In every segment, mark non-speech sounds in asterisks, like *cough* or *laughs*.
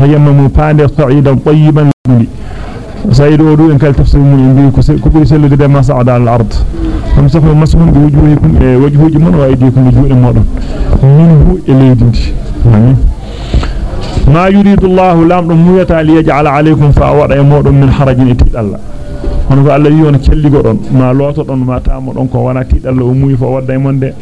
تيمموا فان صعيدا طيبا لي. سيدودو إن كل تفسير من يبي كبير سلو قد ما صعد على الأرض. فمسفر مسهم بوجوهكم آه، وجهه من وايديكم وجوه المرء. منه اليدين يعني. ما يريد الله لام رميت علي يجعل عليكم فأوضع مرء من حرج اتيت الله. ono ko alla yi woni celligo don ma loto don ma tamo don ko wana tidallo o muy fo wadda e monde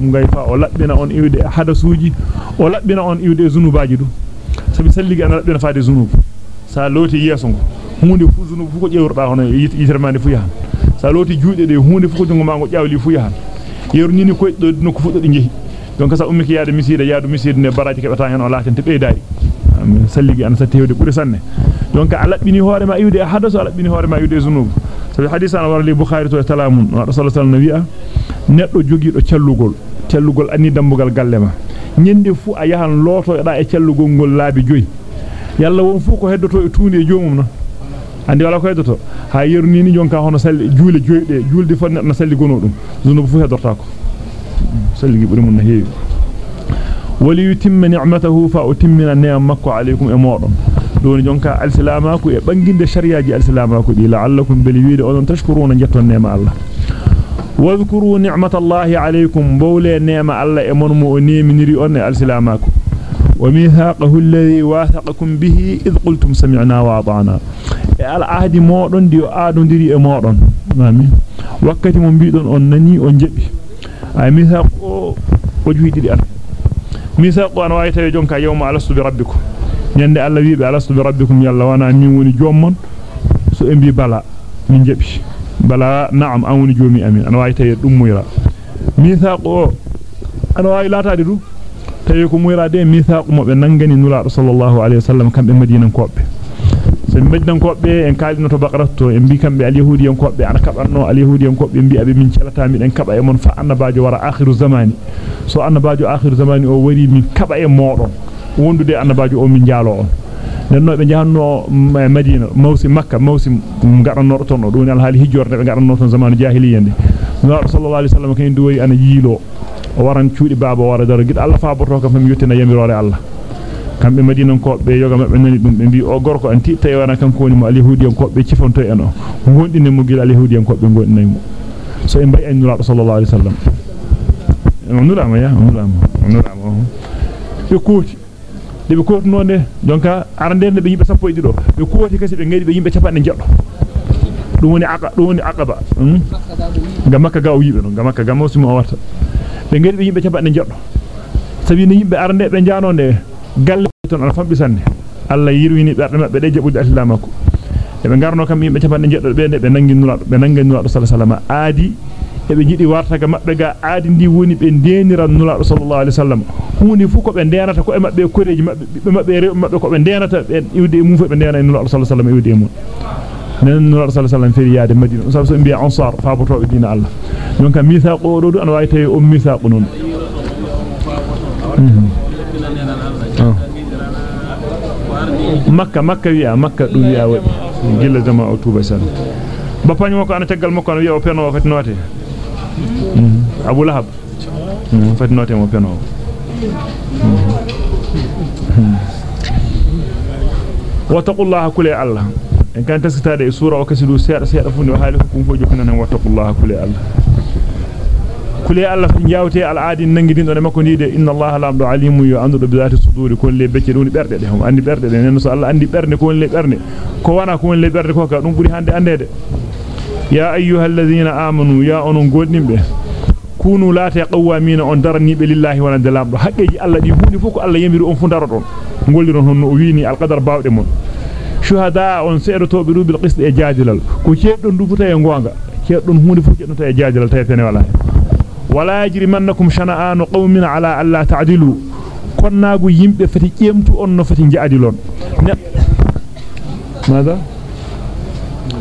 um on iwde hadasuji o labbina on iwde zunubaji du sabi salligi ana labbina faade zunubu sa loti yeso ngo hunde fu zunubu fu ko jewrda hono yitirmande fu yahan sa loti juude de hunde fu ko jungo ma ngo jawli fu yahan yerunini ko do no ko fuddo di jehi donc sa ummi ki yaade misida yaadu misida ne baraji kebata hen o latente beydari amin salligi an sa tewde buri sanne donc a labbini hoore ma iwde hadasu a labbini hoore ma iwde zunubu sabi hadith an warali bukhari to talamun rasulullah sallallahu alaihi wasallam neddo jogiido cellugol cellugol anni dambugal gallema nyende fu a yahan loto da e cellugol ngol laabi joyi yalla won fu ko heddoto e tuuni e joomum no andi wala ko heddoto ha yerni ni jonka hono salli juule joyde julde fon na salli gono dum zunubu fu heddorta ko salli buri mun heewi wali yutimma ni'matahu fa utimmina ni'am makko alaykum e modon jonka alsilamaku e banginde shariaji alsilamaku di la'allakum bil wiide on tashkuruna jetton nema Allah. واذكروا نعمة الله عليكم بولي نعمة الله امن مؤني منري أن السلاماكم وميثاقه الذي واثقكم به إذ قلتم سمعنا وأطعنا العهد مودون ديو آدون ديري مودون آمين وقت من بيدون أن نني أن جبي أي ميثاق وجهي دي أنا ميثاق أنا وايتا يجونك يوم ألست بربكم ñande alla wiibe alastu bi rabbikum yalla wana min woni jommon so en bi bala min jebi bala na'am an woni jomi amin an wawi tawi dum muyra mithaqo an wawi latade du tawi ko muyra de mithaqo mo be nangani nulaado sallallahu alaihi wasallam kambe madinan kobbe so madinan kobbe en kalino to baqarat to en bi kambe al yahudiyan kobbe an kabanno al yahudiyan kobbe bi abe min celata mi den kaba e mon fa annabaajo wara akhiru zamani so annabaajo akhiru zamani o wari min kaba e modon wondude annabaajo o min jaalo on nenno be jahanno Madina mawsi Makka mawsi ngaranno ton do ni alhaali hijjorde be ngaranno ton zamanu jahiliyende no sallallahu alaihi wasallam kay duwari ana yilo waran cuudi baaba wara daro gid Allah faaboto kam fam yottina yamirore Allah kambe Madina ko be yoga mabbe nani dum be bi o gorko anti tay wana kanko woni mo alyahudiyan ko be cifonto en o gondine mo gil alyahudiyan ko be gondinay mo so e mbay en nura sallallahu alaihi wasallam nura ma ya nura ma nura ma be kooti de be kotuno de donka arande be yimbe sappo e dido be kooti kasi be ngari be yimbe capande jeddo dum woni aqa dum woni aqaba ga makka ga o yibe non ga makka ga mawsum o warta be ngari be yimbe capande jeddo sabi ne yimbe arande be jaanonde galle ton al fambi sanne alla yirwini berde mabbe de jabude islamako e be garno kam yimbe capande jeddo be be nangi nulaado be nangi nulaado sallallahu alaihi wasallam aadi e be jidi wartaga mabbe ga aadi ndi woni be deniran nulaado sallallahu alaihi wasallam huuni fu ko be denata ko e mabbe koreji mabbe be mabbe rew mabbe ko be denata be iwde mum fu be denata e nulaado sallallahu alaihi wasallam iwde mum nen nulaado sallallahu alaihi wasallam feri yaade madina sabu so mbiya ansar faaboto be dina allah donc mithaqo do do an tawi o mithaqo non makka makka wi'a makka dum wi'a wadi gilla jama'a tuba san bapañ mo ko ana tagal mo ko wi'a o peno fati note abu lahab fati note mo peno wattaqullaha kulli allah en kan taskitade e sura o kasidu seeda seeda fundi haali hukum fo jokkunan wattaqullaha kulli allah kulli allah fi jawte al aadi nangidindo ne makko niide inna allaha lamdo alimu yo andudo bi zati suduri kon le becce dum berde de hum andi berde de nen so allah andi berde ko le berde ko wana ko le berde ko ka dum buri hande andede ya ayyuhalladhina amanu ya onon goddimbe kunu laate qawamina on daranibe lillahi wa lamdo haqqeji allah di hundi fu ko allah yamiri on fu daro don golliron honno o wiini al qadar baawde mon shuhada on seedotobe rubil qist e jaadilal ko ceeddon dufuta e gonga ceeddon hunde fu ceeddon e jaadilal tay fene wala wala yajrimannakum shana'anu qaumin ala alla ta'dilu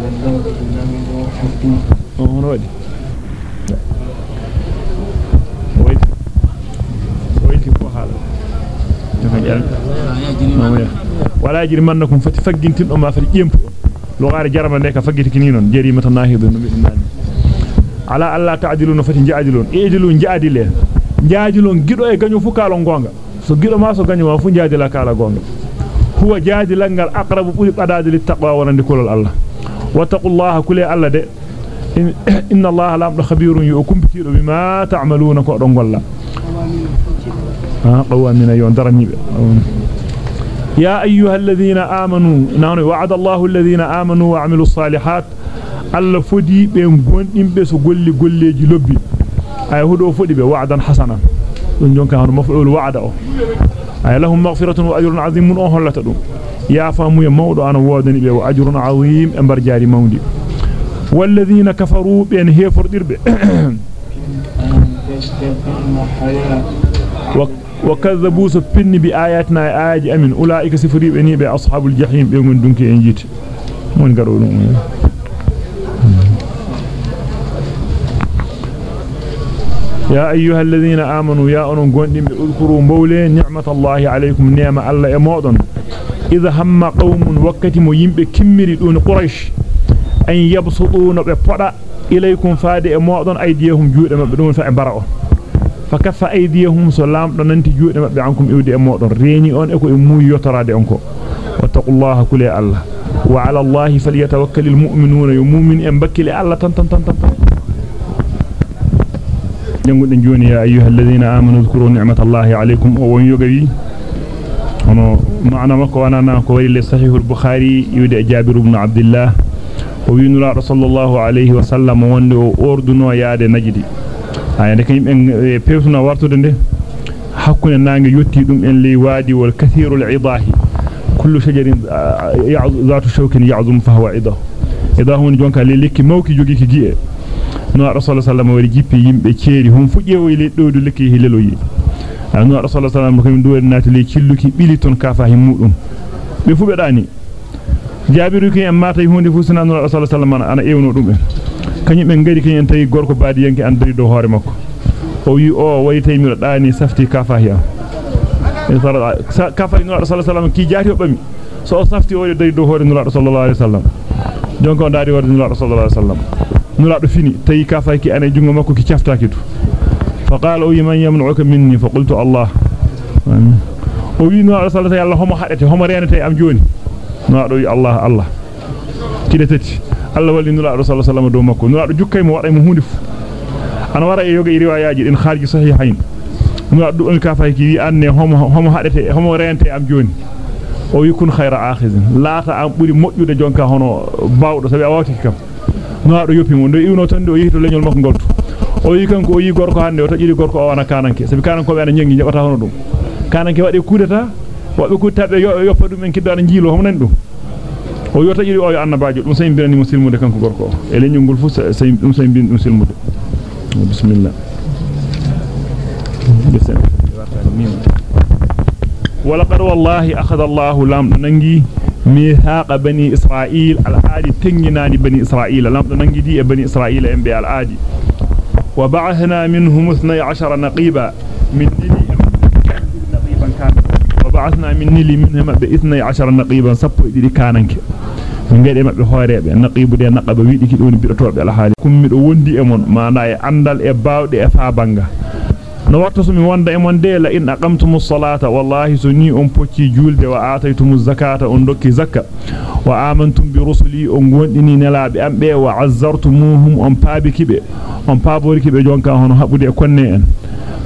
jaadilon ne ماذا هنا ودي ويت ويت كو حالا ولا يجرمنكم fati faggintin ma fati cemtu lo gaare jarama ne ka faggiti kini non jarimata nahidun no midnani ala alla ta'diluna fati jaadilun ejilun jaadile jaadilun gido e gaño fu kalon gonga so gido ma so ganyo ma fu jaadi la kala gonga huwa jaadi langal aqrabu buri badade lit taqwa wonande kulal Allah واتقوا الله كل ألا دي. إن *coughs* الله لابد خبير يؤكم بكير بما تعملون كورن قولا. قوامين أيون يا أيها الذين آمنوا نعني وعد الله الذين آمنوا وعملوا الصالحات ألا فدي بين قوانين بس قولي قولي جلبي أي هدو فدي بوعدا حسنا. ونجون كانوا مفعول وعدا أي لهم مغفرة وأجر عظيم أهلا ana wodani be wa ajrun azim e bar jari mawdi والذين كفروا بين هيفر دربه وكذبوا سبن بآياتنا آيات أمين. أولئك سفري بني بأصحاب الجحيم. بيوم دونك إنجيت من قرأوا يا أيها الذين آمنوا يا أنهم قندم اذكروا مولي نعمة الله عليكم. نعمة الله يموضن إذا هم قوم وكتم ينب كمري دون قريش أن يبسطون بفضع إليكم فادئ موضن أيديهم جود مبدون فعبرعون فكف أيديهم سلام دننتي جود مبدع عنكم إودي موضن ريني أن أكو إمو يتراد أنكم واتقوا الله كل الله. وعلى الله فليتوكل المؤمنون. يمؤمن أن بكي الله تن تن تن تن, تن. janguden joni ya ayyuhal ladhina amanu dhkuru ni'matallahi alaykum o wanana ko wari le sahih al-bukhari yude jabir ibn abdullah o wi nura sallallahu alayhi wa sallam wonde o orduno yaade najidi ayande kany en pewtuna wartude nde hakkunde nange yotti dum en li wadi wal kathirul idahi kullu shajarin ya'zu shawkin ya'zum fa huwa idah idah woni jonka le lekki mawki jogi ki gi'e no rasul sallallahu wari jippi yimbe ceeri hum fu jeewoy le dowdu lekki hileloyi rasul sallallahu ko min duwere nati le cilluki biliton kafa himmudum be fu be dani jabiru ki en mata hunde fu sunan rasul sallallahu ana ewno dum en kanyum ben ngari kany en tawi gorko baadi yanki andari do hoore makko o wi o wayi tay mi dani safti kafa hiya kafa no rasul sallallahu ki jaati o bami so safti o dari do hoore no rasul sallallahu alaihi wasallam jonko daari no rasul sallallahu alaihi wasallam nulaado fini tayi kafaaki ane jungo makko ki ciaftaaki to qala o yiman yamnuka minni fa qultu allah o wi no rasulullah yalla homo hadete homo renete am joni no do allah allah kide tati allah walli nulaado rasulullah sallallahu do makko nulaado jukkay mo waday mo hunde fu ana wara e yoga riwayaaji din kharji sahihayn nulaado do kafaaki wi anne homo homo hadete homo renete am joni o wi kun khayra akhizin laata am buri mojjude jonka hono bawdo sabi a wawti kam ngaado yoppi mo ndo iwno tan do yihito leñol makko goltu o yi kanko o yi gorko hande o tajiri gorko o wana kananke sabi kananko be ana nyangi jabata hono dum kananke wadi kudeta wabbe kuttabe yoppa dum en kiddo ana jilo homo nan dum o yo tajiri o yo annabaajo dum sey birani muslimude kanko gorko o e leñol gol fu sey dum sey bin dum silmude bismillah ولقد والله أخذ الله لام ننجي ميثاق بني إسرائيل العادي تنجناني بني إسرائيل لم ننجدي بني إسرائيل أنبياء العادي وبعثنا منهم اثني عشر نقيبا. من نيلي نقيبا كان. وبعثنا من نيلي منهم باثني عشر نقيبا. سبوا إدري كانك من غير ما بخوري نقيب دي نقب ويدي كدوني بيرتوب على حالي. كم من ووندي أمون. ما ناي اندال إباو دي أفا بانغا. E mon de la in aqamtumus salata wallahi sunni on pocci julde wa ataytumuz zakata on dokki zakka wa amantum bi rusuli on gondini nelaabe ambe wa azzartumuhum on paabikibe on paaborikibe jonka hono habude e konne en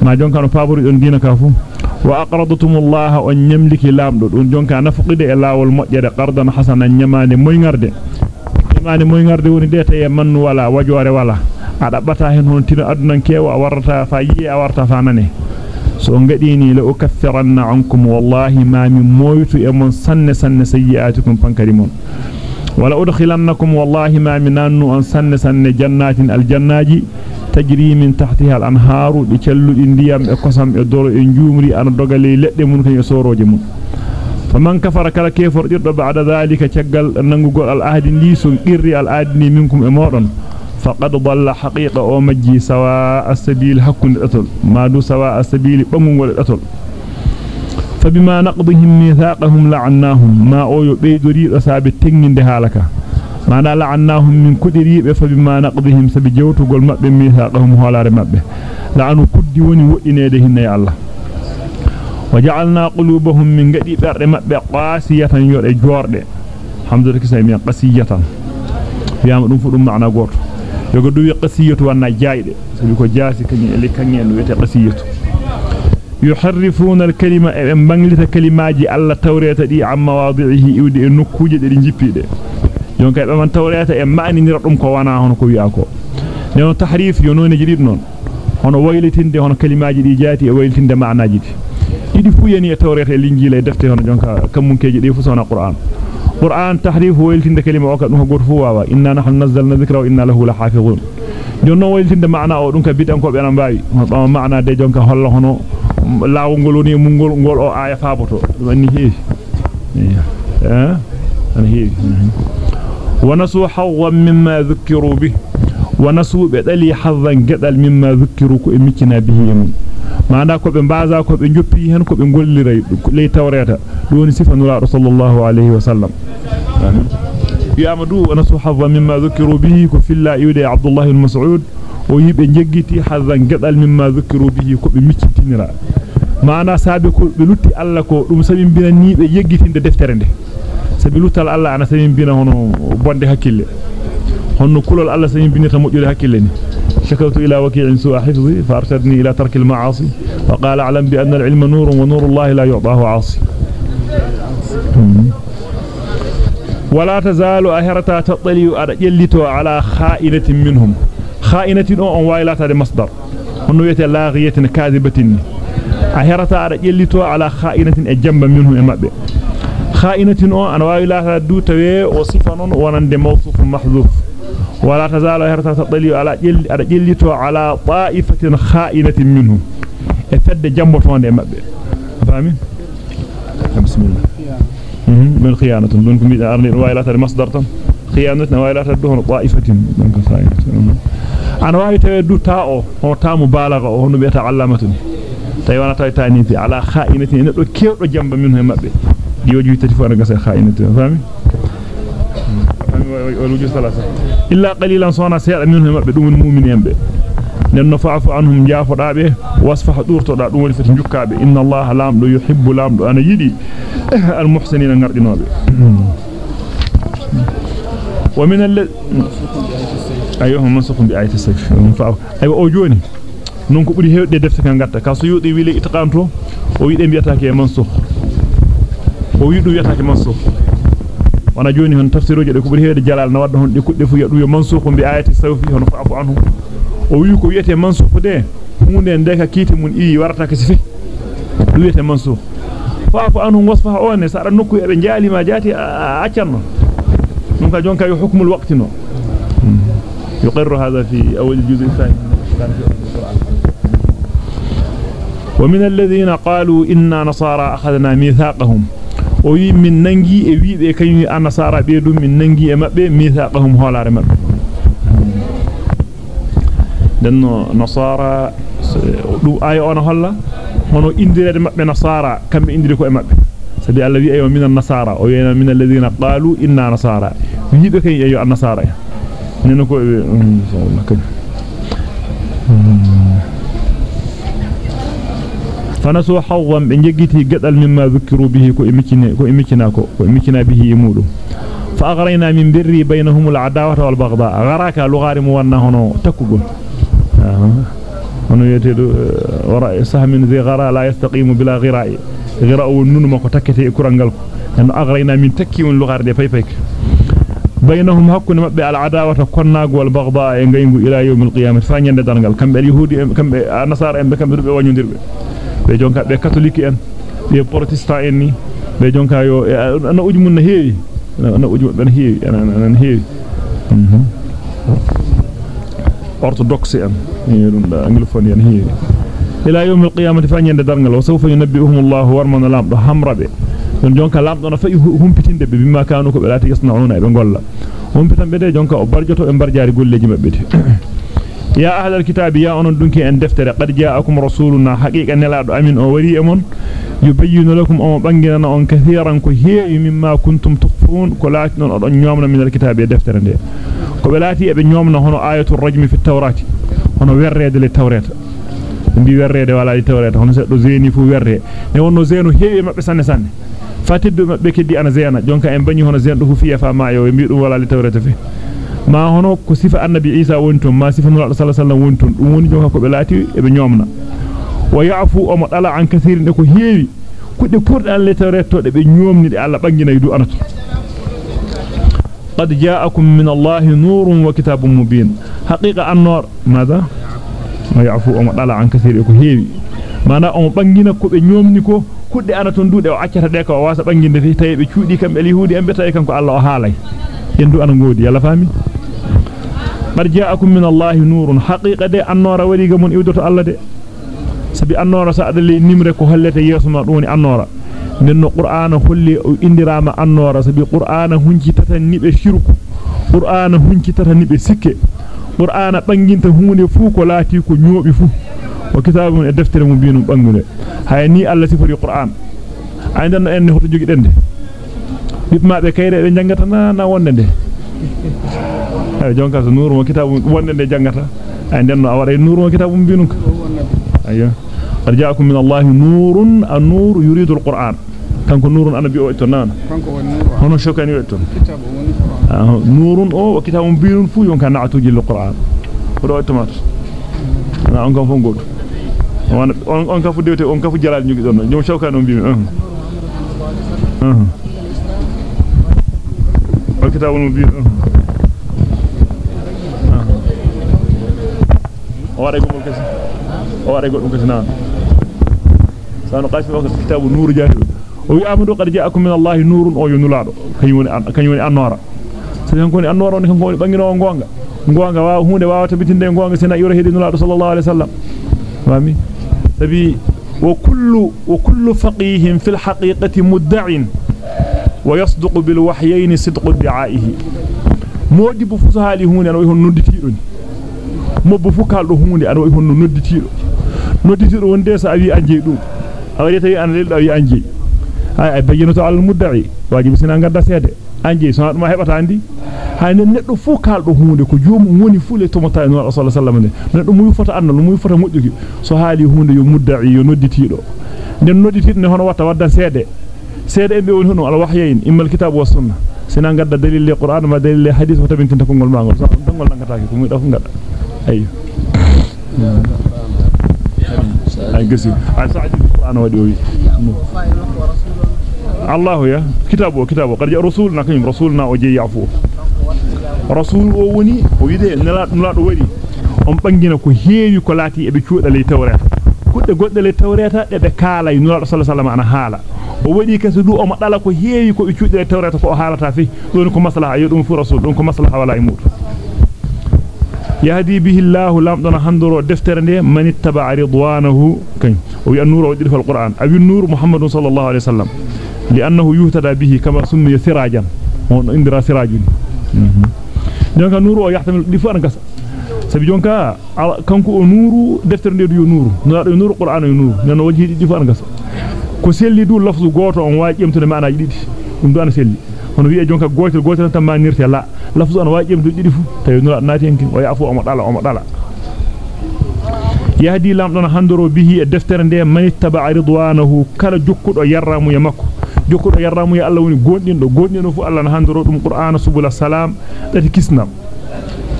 ma jonka no paabori on dina ka fu wa aqradtumullaha on nyamliki lamdo don jonka nafqide e lawol mojjede qardan hasanan nyamande moyngarde nyamande moyngarde woni de tay man wala wajore wala a dabbata hen hon tino adunan kewa warata fa yi a warta fa nane so ngadini la ukaffiranna ankum wallahi ma min moytu e mon sanne sanne sayyi'atukum pankari mon wala udkhilannakum wallahi ma min annu an sanne sanne jannatin aljannaji tajri min tahtiha al-anharu di celludi ndiyam e kosam e doro e njumri ana dogale ledde mun kan e soroje mun faman kafara kala kefor dirdo ba'da dhalika caggal nangugol al-ahdi ndi so qirri al-adni minkum e modon فقد ضل حقيقة أو مجي سواء السبيل حكم الأطل ما دو سواء السبيل بمون الأطل فبما نقضهم ميثاقهم لعناهم. ما أو يبيدري أصاب التنين دهالك. ما لعناهم من كدري فبما نقضهم سبجوت قول مأب ميثاقهم هولار مأب لعنوا كدي وني وإنيدهن يا الله. وجعلنا قلوبهم من قدي برد مبه قاسية يود جورده الحمد لله كسي من قاسيه فيام دum fu dum yogo duwi qasiyatu wanna jaayde sabi ko jaasi kany eli kany no wete qasiyatu yuharrifuna al-kalima e banglita kalimaaji alla tawreta di amma wadi'ihi iwdi e nokkuje de jippide jonka be man tawreta e maani nira dum ko wana hono ko wi'a ko non tahrif yo non jidid non hono waylitinde hono kalimaaji di jaati e waylitinde maanaaji di didi fu yani e tawreta e linjila e defte hono jonka kamunkeji di fu sona qur'an fu wawa inna nahnu nazzalna dhikra wa inna lahu lahafizun jonno waylitinde maana o dum ka bidan ko be na mbaawi hono maana de jonka holla hono laawol ngol woni mungol ngol o aya faaboto dum anni heewi eh an heewi ونسوا حظا مما ذكروا به ونسوا بدلي حظا جدل مما ذكروا كو ميكنا به يمون maana ko be mbaaza ko be joppi hen ko be golliray ley tawreta doni sifa nura sallallahu alayhi wa sallam ya amadu wa nasu hadha mimma dhukiru bihi ko filla yude abdullah ibn mas'ud o yibe jeggiti hadhan gadal mimma dhukiru bihi ko be miccitinira maana sabe ko be lutti alla ko dum sabi binani be yeggitinde deftere nde sabi lutal alla ana sabi bina hono bonde hakkille honno kulol alla sabi binata mojjude hakkille ni شكوت إلى وكيع سوء حفظي فأرشدني إلى ترك المعاصي. وقال أعلم بأن العلم نور ونور الله لا يعطاه عاصي. ولا تزال أهرتا تطلي أرجلتو على خائنة منهم. خائنة أو وايلات هذا مصدر. هنو يتي لاغية كاذبة. أهرتا أرجلتو على خائنة أجنب منهم إمابي خائنة أو أنا وايلات دوتوي وصفة ونند موصوف محذوف. ولا تزال هرتا تطلي على جل على جلتو على طائفة خائنة منهم. افد جنبتون مبه فاهمين بسم الله. من خيانة. دونكم المصدر تم خيانة روايلات دون طائفة. دونك خائنة. أنا واي تودو تاو هو تا مبالغة. هو علامة tawi wana tawi tani fi ala kha'inati neddo kewdo jamba min he mabbe di waji tati fo illa qalilan sona seeda min he mabbe dum mu'minin be nenno fa'fu anhum jaafodabe wasfaha durtoda dum woni fati jukkaabe inna allaha lamdo yuhibbu lamdo ana yidi al muhsinina ngardinobe wa min al ayyuhum mansukun bi ayati sayf fa'fu aywa o joni non ko buri hewde defte kan gatta ka so yudi wile itqanto o wiide mbiyataake mansukh o wiidu wiyataake mansukh wana joni hon tafsiruuje de ko buri hewde jalal na wadda hon de kudde fu yadu yo mansukh bi ayati sawfi hono fa'fu anhum o wi ko wiyete mansukh de hunde ndeka kiti mun ii warata ka sifi wiyete mansukh fa'fu anhum wasfaha on sa ran nokku e jaali ma jati accanno dum ka jonka yo hukmul waqti no يقر هذا في أول الجزء الثاني ومن الذين قالوا إنا نصارى أخذنا ميثاقهم وي من ننجي e wiibe kanyum annasara be dum min nangi e mabbe mithaqahum holare mabbe denno nasara dum ay on holla hono indirede mabbe nasara kambe indiri ko e mabbe sabi Allah wi ayo minan nasara o yena min alladhina qalu inna nasara wiibe kany ayo annasara neno ko inshallah kany فنسوا حظا من يجيته قتل مما ذكروا به كإمكنا به يمولو. فأغرينا من بري بينهم العداوة والبغضاء. غراك لغار موانهن تكبل ونويته آه، وراء سهم ذي غراء لا يستقيم بلا غراء. غراء ننمك تكتئ كرنغلك أن أغرينا من تكيون لغار دي بي بيك بينهم حقن مبع العداوة والقناق والبغضاء. ينقينه إلى يوم القيامة. فان يندرنغل كم اليهود كم النصارى آه، كم ربع ونيندرغل be jonka be catholique en be protestant en ni be jonka yo ana uji mun na heewi ana uji ben heewi ana ana heewi mhm orthodoxe en dum da anglophone en heewi ila yawm alqiyamati fa nyande dargal wa sawfa yunabbi'uhum Allah warman lamdo hamrabe don jonka lamdo na fayi humpitinde be bimma kanu ko be lati yasnauna be golla humpitan be de jonka o barjoto be barjaari golleji mabbe يا أهل الكتاب يا أن دنك أن دفتر. قد جاءكم رسولنا. حقيقة نلاد أمين أو وري أمون. يبين لكم أم بنجنا أن كثيرا كهي مما كنتم تخفون. كلاتنا أن يومنا من الكتاب يا دفتر ده كبلاتي أبن يومنا هنا آية الرجم في التوراة. هنا ورد للتوراة. mbi werrede wala li tawreta hono seddo zeni fu werre ne wonno zenu heewi mabbe sanne sanne fatiddo mabbe keddi ana zena jonka en bañi hono zenu fu fiya fa ma yo mbi dum wala li tawreta fi ma hono ko sifa annabi isa wonton ma sifa nura sallallahu alaihi wasallam wonton dum woni jonka ko be laati e be nyomna wa ya'fu o mo dala an kathirin ko heewi kudde purde an li tawreto de be nyomni de alla bangina du anato قد جاءكم من الله نور وكتاب مبين حقيقة النور ماذا ما يعفو أم دالا عن كثير ko heewi mana on bangina ko be nyomni ko kudde ana ton duude o accata de ko wasa banginde fi tay be cuudi kam be lihudi en be tay kanko Allah o haalay yendu ana ngodi yalla fami bar ja'akum min Allah nurun haqiqa de annora wari gamon iwdoto Allah de sabi annora sa adali nimre ko hollete yeso ma doni annora nenno qur'ana holli indirama annora sabi qur'ana hunci tata nibe shirku qur'ana hunci tata nibe sikke qur'ana banginta hunde fu ko laati ko nyobi fu wa kitabun e deftere mum biinum bangude hay ni alla sifori qur'an ay den en hoto jogi dende bibmaabe kayre be jangata na na wonde de ay jonka so nuru mo kitabun wonde de jangata ay den no awara nuru mo kitabun biinum ayyo qad ja'akum min allahi nurun an-nur yuridu al-qur'an kanko nurun ana bi o to nan kanko woni hono shokani o to kitabu woni nurun o kitabun biinun fu yonka na'atuji al-qur'an do to mat na on kam fo godo on on kafu dewte on kafu jalal nyugi don ñom shawkano mbimi uh uh o kitabul mubin uh o wara gol kesi o wara gol kesi nan sanu qashi o kitabu nur jahil o wi amadu qad ja'akum min allahi nurun o yunulado kanyoni kanyoni annora sen ko ni annora on kanko bangino gonga gonga wa hunde wawata bitinde gonga sena yoro hedi nulado sallallahu alaihi wasallam fami sabi wa kullu wa kullu faqih fi alhaqiqati mudda'in kaldo hunde an o hon nodditido nodditido wonde sa awi anje dum awari tawi an leldo awi anje ay ay bayyinatu al mudda'i wajibi sina gadda sede anje so dum hebata andi hayne neddo fu kaldo hunde ko joomum woni fule to mota no rasul sallallahu alaihi wasallam neddo muy fota annal muy fota modjuki so haali hunde yo mudda'i yo nodditido den nodditido ne hono watta waddan seede سيد ام بي هنا على وحيين اما الكتاب والسنة سنا غدا دليل القران ما دليل الحديث وتبين تكون مول مانغول دونغول نغتاكي مو داف غدا ايو اي غسي اي سعد القران ودوي الله يا كتابه كتابه قد رسولنا كيم رسولنا وجي يعفو رسول ووني ويدي نلا نلا دوري on bangina ko heewi ko laati e be cuudale tawreta kudde godde le tawreta de be kala yi nulo sallallahu alaihi wasallam o wadi kaso du o madala ko heewi ko be cuude le tawreta ko halata fi don ko maslaha yo dum fu rasul don ko maslaha wala imut yahdi bihi allah lam dana handoro deftere de man ittaba ridwanahu kan o wi an-nur o dirfa al-qur'an abi an-nur muhammadun sallallahu alaihi wasallam لأنه يهتدى به كما سمي سراجا هون اندرا سراج jonka nuru o yahtamil di fu an gasa sabi jonka kanko o nuru deftere nde yo nuru no do nuru qur'an yo nuru non waji di fu an gasa ko selli du lafzu goto on waaji jemtude maanaaji didi dum do an selli hono wi'e jonka gotel gotel tan ma nirte la lafzu an waaji jemtude didi fu tawi nuru naati en kin o yafu o mo dala o mo dala yahdi lam don handoro bihi e deftere nde man ittaba ridwanahu kala jokkudo yarramu ya makko jokkudo yarramu ya Allah woni gondindo gondindo fu Allah handoro dum qur'ana subul salam dati kisnam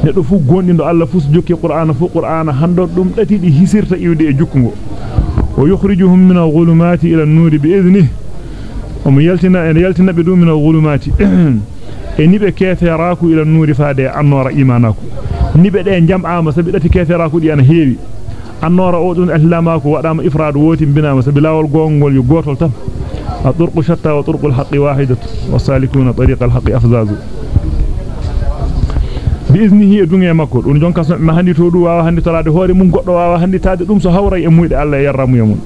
neddo fu gondindo Allah fu jokki qur'ana fu qur'ana handor dum dati di hisirta iwde e jukkungo ويخرجهم من الغلمات إلى النور بإذنه. ومن يلتنا إن يلتنا بدون من الغلمات *clears throat* إني بكيف يراكو إلى النور فادع النور إيمانكو إني بدأن جمعا مسبلتي كيف يراكو لأن هيبي. النور أوتون أهلاماكو وأدام إفراد ووتين بنا مسبلا والقوم واليقوتل تم. الطرق شتى وطرق الحق واحدة. والسالكون طريق الحق أفزازو. بإذنه دنيا مكو دون جونكا ما هندي تودو واوا هندي تراد هوري مون goddo waawa handi taade dum so hawray e muyde Allah yarramu yamun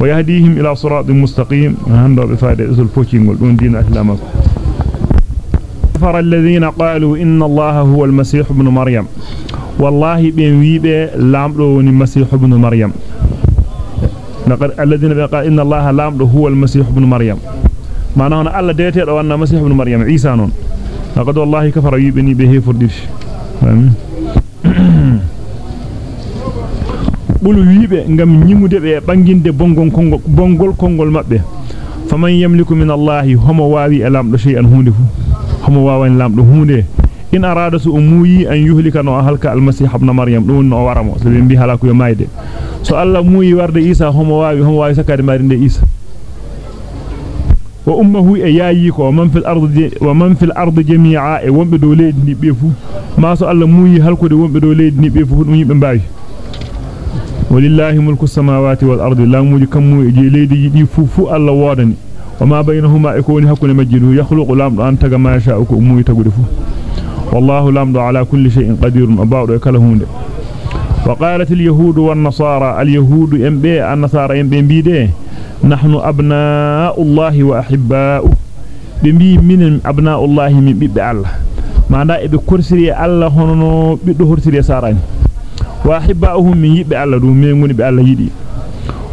wa yahdihim ila siratin mustaqim hando be faade usul fokingol don diina islamako فر الذين قالوا إن الله هو المسيح ابن مريم والله بين ويبه لامدو وني مسيح ابن مريم لقد الذين قال إن الله لامدو هو المسيح ابن مريم معناه أن الله ديته دو أن مسيح ابن مريم عيسى نون لقد والله كفر يبني به فرديش bulu wiibe ngam nyimude be banginde bongol kongol bongol kongol mabbe faman yamliku min allahi homo waawi alamdo shay'an hunde fu homo waawan lamdo hunde in arada su umuyi an yuhlika no halka almasih ibn maryam dum no waramo so be bi halaku yo mayde so allah muyi warde isa homo waawi homo waawi sakade marinde isa وأمه أيائك ومن في الأرض ومن في الأرض جميعا وهم بدولين نبيفو ما سأل موي هل كده وهم بدولين نبيفو هم يبن باي ولله ملك السماوات والأرض. لا موي كم موي جليد يفو فو الله وارني وما بينهما يكون هكون مجنو يخلق لامد أن تجمع شاءك أموي تقدفو والله لامد على كل شيء قدير أبارد كلهون وقالت اليهود والنصارى اليهود أم بي النصارى أم بي بيدين نحن أبناء الله وأحباؤه. بمبي من أبناء الله من بيب الله. ما دا إبي كرسري الله هنو بيدو هرسري ساراني وأحباؤهم من يب الله دو ميمون بي الله يدي.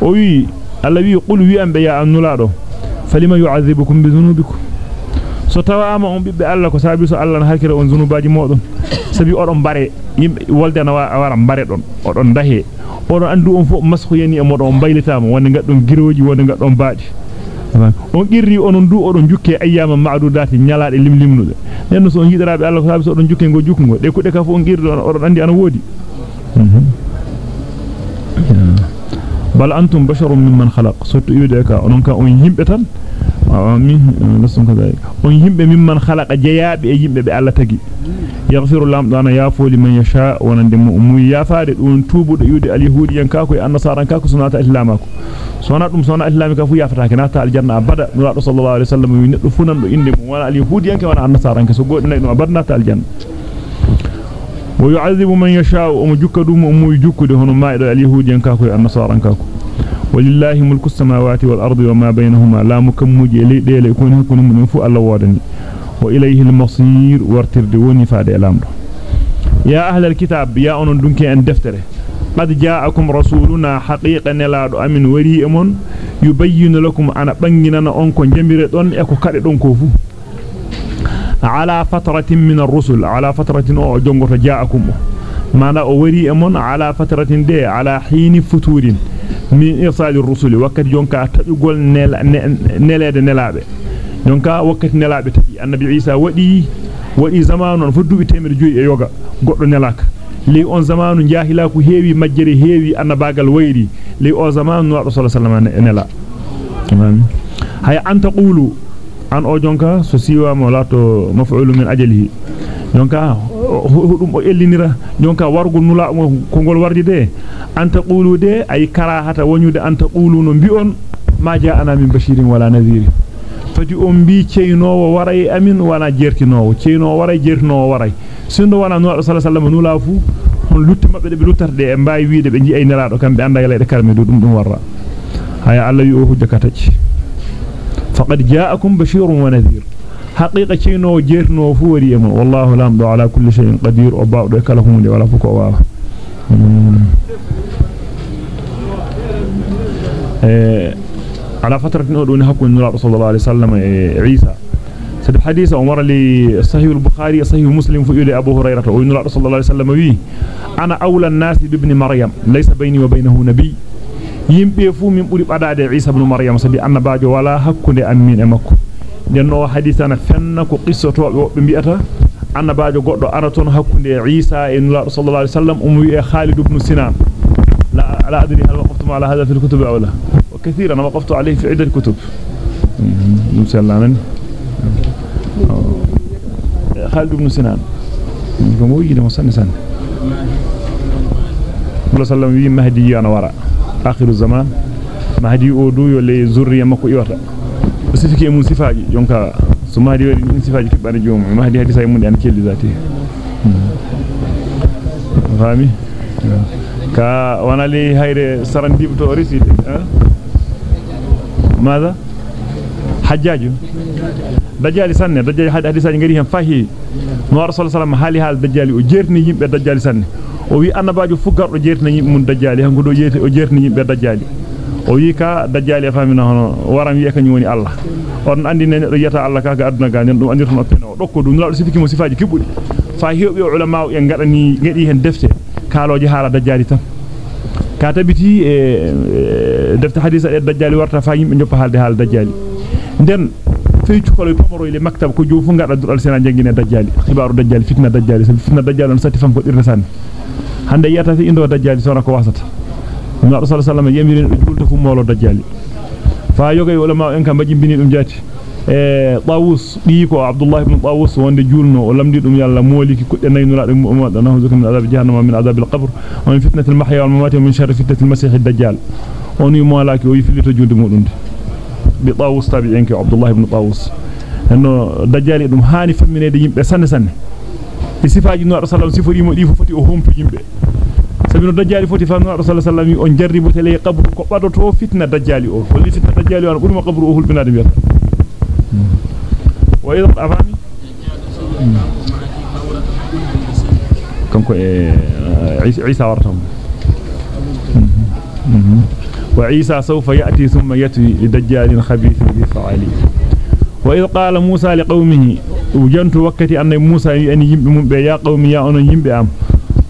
وي الله وي قل وي أنبي يا أنولادو فلما يعذبكم بذنوبكم؟ So tawama on bibbe Allah ko sabi so Allah na hakira on zunubaji modon sabi odon bare yimbe wolde na wara bare don odon dahe odon andu on fu masxu yani e modon baylitama wonde gaddon giroji wonde gaddon baadi on girri onon du odon jukke ayyama ma'dudati nyalaade limlimnude nenno so on hidrabe Allah ko sabi so odon jukke go jukko de kudde ka fu on girri odon andi ana wodi bal antum basharun mimman khalaq soto yude ka onon ka on yimbe tan amin lasum kadalik on yimbe mimman khalaqa jayaabe e yimbe be Allah tagi yaghfiru lam dana yafuli man yasha wonande mu yafaade dun tubudo yude al yahudiyan ka ko e annasara ka ko sunata islamako sona dum sona islamika fu yafata ke nata al janna abada nura sallallahu alaihi wasallam wi neddo fu nan do inde mu wala al yahudiyan ke wana annasara ke so goddi nay dum abada nata al janna wa yu'adhibu man yasha wa mujukadu mu jukkude ولله ملك السماوات والأرض وما بينهما. لا مكمج إلي ديل يكون هكون من فو الله وادني. وإليه المصير وارترد ونفاد الأمر يا أهل الكتاب يا أن دنك أن دفتره. قد جاءكم رسولنا حقيقة نلاد أمن وري أمن يبين لكم أنا بنجننا أنكم جميرتون أكو كاردون كوفو. على فترة من الرسل على فترة أو جنغة جاءكم. ما وري أمن على فترة دي على حين فتور. Min irsalir rusuli wakkati jonka tabigol nelede nelabe jonka wakkati nelabe tabi annabi isa wadi wadi zamanu on fuddubi temer joyi e yoga goddo nelaka li on zamanu jahila ku heewi majjere heewi annabagal wayri li o zamanu wa sallallahu alaihi nela amin hay anta qulu an o jonka so siwa mo lato maf'ul min ajalihi jonka dum o ellinira jonka wargu nula ko gol wardi de anta qulu de ay karahata wonyude anta qulu no bi'on ma ja'ana min bashirin wala nadhir fati on bi ceynowo waray amin wana jertinowo ceynowo waray jertinowo waray sindo wana no sallallahu alaihi wasallam nula fu on lutti mabbe de be luttarde e mbaawi wiide be ji ay nelaado kambe anda yele de karme dum dum warra haya allah o hujja kataci faqad ja'akum bashirun wa حقيقة شينو جيرنو فوري أمون والله لامدو على كل شيء قدير. وبعض يكالهم دي ولا فكو واوا على فترة نقول حكو النبي صلى الله عليه وسلم عيسى. سد حديث عمر لي صحيح البخاري صحيح مسلم في أبو هريرة. والنبي صلى الله عليه وسلم وي أنا أولى الناس بابن مريم. ليس بيني وبينه نبي. yimbe fu min buri badade Isa ibn Maryam sabi annabajo wala hakkunde ammin e makko denno hadithana fenna ko qissotobe wobbe bi'ata annabaajo goddo ana ton hakkunde Isa e nula sallallahu alaihi wasallam um wi Khalid ibn Sinan la la adri hal waqaftum ala hadha fi al-kutub aw la wa kathiran waqaftu alayhi fi iddat kutub dum sallaman Khalid ibn Sinan ko mo yidi mo sanne sanne sallallahu wi mahdi yana wara akhiru zaman mahdi o du yo le zurriya makko iwata sifike mun sifaaji jonka so mahdi wari min sifaaji kibane joomu mahdi hadisa mun an kelli zati fami ka wana li hayre saran dibto riside ماذا حجاج دجال سنه دجال حديثا ngari hen fahi no rasul sallallahu hali hal dajjali o jertni yimbe dajjali sanne o wi annabajo fu gardo jertni yimbe mun dajjali hanko do yeti o jertni yimbe dajjali o wi ka dajjali famina hono waram wi kany woni Allah on andi ne do yeta Allah kaga aduna ga nen dum andirto no peno dokko dum lado sifiki mo sifaji kibudi fa hewbe ulama en gadani ngedi hen defte kaloji hala dajjali tan ka tabiti e defta hadisa e dajjali warta fa yimbe joppa halde hal dajjali den fey cukolo pamaro ile maktab ko jofu ngada dudal sena jangine dajjali khibaru dajjali fitna dajjali fitna dajjali on fan ko dirna sanne hande yata fi indo dajjali sona ko wasata Nabi sallallahu alaihi wasallam yemirin julta fu molo dajjali fa yogay ulama en kam bajimbini dum jati e Tawus bi ko Abdullah ibn Tawus wonde julno o lamdi dum yalla moliki kudde naynulaade Muhammad anahu zukum min adab jahannam min adab al-qabr wa min fitnati al-mahya wal mamat min sharri fitnati al-masih ad-dajjal on wi molaki o yifilito julde mudum bi Tawus tabi'in ki Abdullah ibn Tawus enno dajjali dum hani famminede yimbe sanne sanne e sifaaji no sallallahu sifori mo di fu foti o homto yimbe سبينا الدجال فوتي فان رسول الله صلى الله عليه وسلم انجرب تلي قبر قبر تو فتنة الدجال أو فلي فتنة الدجال وأنا قلما قبر اوه البنادم يطلع وأيضا افاني كم كو عيسى ورتم وعيسى سوف يأتي ثم ياتي لدجال خبيث بفعالي وإذ قال موسى لقومه وجنت وقتي أن موسى أن يمبي يا قومي يا أنا يمبي أم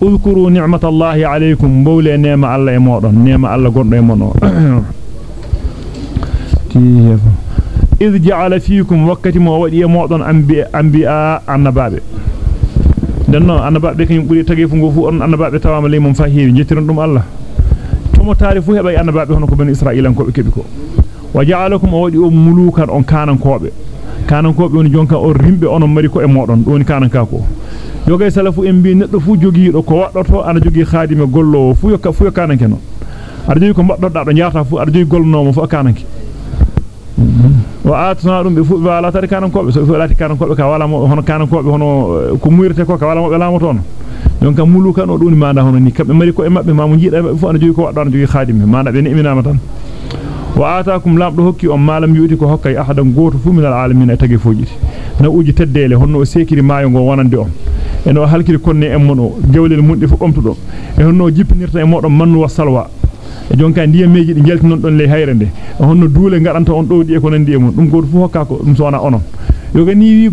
اذكروا نعمة الله عليكم بولي نعمة الله يموضن نعمة الله قرن يمونو إذ جعل فيكم وقتي موضي يموضن أنبياء أنبياء النبابي denno annababe kany buri tagi fu ngofu on annababe tawama ley mum fa heewi jettiron dum Allah tomo taari fu hebay annababe hono ko ben isra'ilan ko be kebi ko waja'alakum wadi o mulukan on kanan kobe kanan kobe woni jonka on rimbe on mari ko e modon don kanan ka ko yogay salafu en bi neddo fu jogiido ko waddoto ana jogi khadime gollo fu yokka fu kanan keno arda jogi ko baddo do nyaata fu arda jogi golnomo fu kananki wa atna dum be fu wala tari kanan kobe so fu lati kanan kobe ka wala mo hono kanan kobe hono ko muyrete ko ka wala mo be lamo ton donc mulukan o doni manda hono ni kambe mari ko e mabbe mamu jiida fu ana jogi ko waddo ana jogi khadime manda be ni iminama tan wa ataakum lamdo hokki on malam yuti ko hokkay ahadan goto fu min alalamin tagi fojiti na uji teddele honno o sekiri maayo go wonande on en o halkiri konne en mono gewlel mundi fu omtudo e honno jippinirta e modon mannu wasalwa e jonka ndiyameji di jelti non don ley hayrende e honno duule ngadanta on dowdi e ko nandi e mun dum goto fu hokka ko dum sona onon yoga ni wi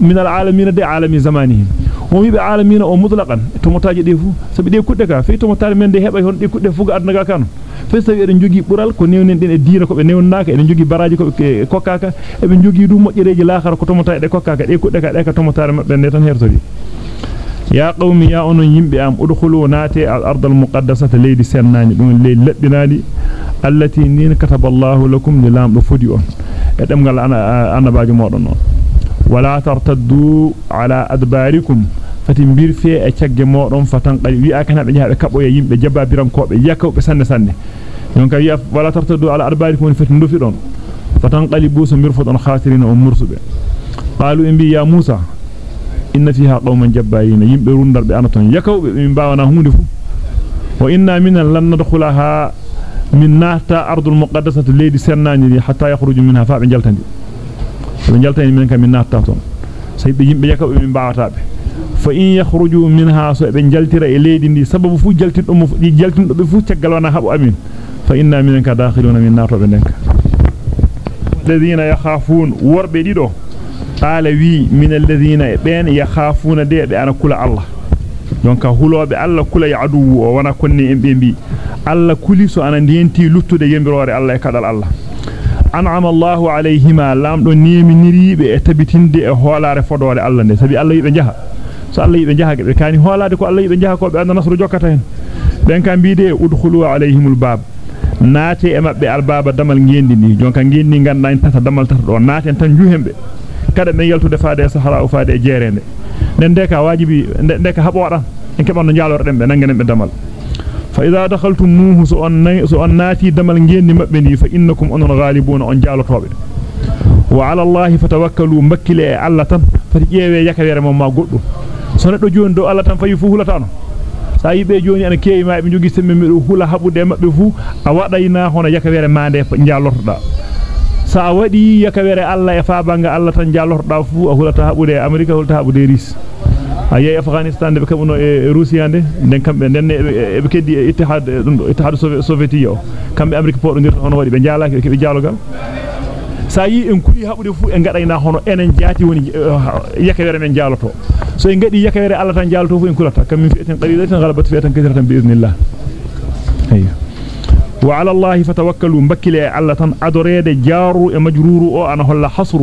min alalamin de alami zamanihim o wibe alamina o mutlaqan to motaji de fu sabi de kudde ka fe to motare men de hebay hon de kudde fu adna ga kan fe tawi eden jogi bural ko newnen den e diina ko be newnnaaka eden jogi baraji ko be kokkaka e be jogi dum mojjereji laakhara ko to motay de kokkaka de kudde ka de ka to motare mabbe ne tan hertori ya qawmi ya onon yimbe am udkhulu nati al ardal muqaddasata leydi sennani dum ley lebbinaadi allati nin kataballahu lakum li lamdo fodi on e demgal annabaajo modon non ولا ترتدوا على أدباركم. فتنبير في أتشاق مورن فتنقل ويأكنا بجهة كبو ييم بجبا بيران كوب. يكو بسنة سنة. يونك ولا ترتدوا على أدباركم فتنبير في فتنقلبوا سمرفض أن خاسرين ومرسوب قالوا إنبي يا موسى إن فيها قوما جبارين. يمبرون در بأنتون يكو من باونا هونفو وإنا منا لن ندخلها من ناحة أرض المقدسة الليدي سنانيلي حتى يخرج منها فاعم جلتاني be jaltani min kam min nahta ton say be yimbe yakawbe min bawatabe fa in yakhruju minha so be jaltira e leydi ndi sababu fu jaltido mo di jaltido be fu caggal wana habu amin fa inna min ka dakhiluna min natobe denka alladhina yakhafun worbe dido qala wi min alladhina ben yakhafuna de be ana kula allah donc hulobe allah kula ya adu o wana konni en be bi allah kuli so ana ndenti luttude yembirore allah e kadal allah an'ama Allahu alayhima lamdo neminiribe e tabitinde e holare fodore Allah ne sabi Allah yibe jaha so Allah yibe jaha be kani holade ko Allah yibe jaha ko be anda nasru jokkata hen ben kan biide udkhulu alayhimul bab naate e mabbe albaba damal ngendi ni jonka ngendi ganda en tata damal tata do naate tan juhembe kada men yaltude faade e sahara o faade e jerende den de ka wajibi de ka habo wadan en kebanno jaalorden be nanganen be on naati damal ngendi mabbe ni fa innakum onon ghalibuna on jaalotobe wa ala allahi fatawakkalu makkile e alla tan fati jeewe yakawere mom ma goddo so neddo joni do alla tan fayi fu hulatano sa yibe joni ana keewi ma be jogi semme medo hula habude mabbe fu a wadayna hono yakawere mande jaalortoda sa wadi yakawere alla e faabanga alla tan jaalortoda fu hulata habude america hulata habude ris ayi afghanistan de be kabuno e russia de den kambe den e be keddi ittihad dum ittihad soviétique o kambe amerique podo ndirta hono wadi be jaalaki be jaalogal sa yi en kuli habude fu en gadayna hono enen jaati woni yakawere men jaaloto so en gadi yakawere alla tan jaaloto fu en kulata kam min fi'atin qalilatin ghalabat fi'atan kathiratan bi iznillah ayyo وعلى الله فتوكلوا مبكل على تن ادوريده جارو مجرور أو أنا هلا حصر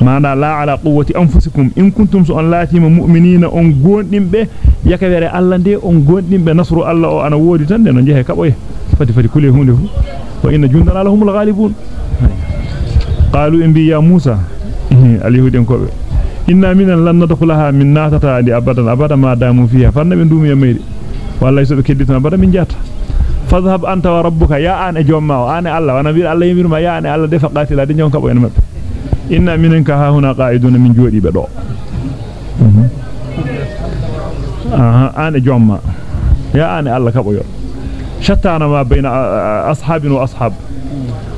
mana la ala quwwati anfusikum in kuntum su an mu'minina on gondimbe yakawere alla de on gondimbe nasru alla o ana wodi tan de no jehe kaboy fati fati kule hunde fu wa inna jundana lahumul ghalibun qalu imbi ya musa alyahudin kobe inna minan lan nadkhulaha min natata li abadan abada ma damu fiha fanna be ndumi yamedi wallahi so be kedditana abada min jata fadhhab anta wa rabbuka ya an e jomma o an alla wana bi alla yimirma ya an alla defa qatila de jonka bo en mabbe inna minen ka ha huna qa'iduna min jodi be do aha ane jomma ya ane alla kabo yo shattana ma bayna ashabin wa ashab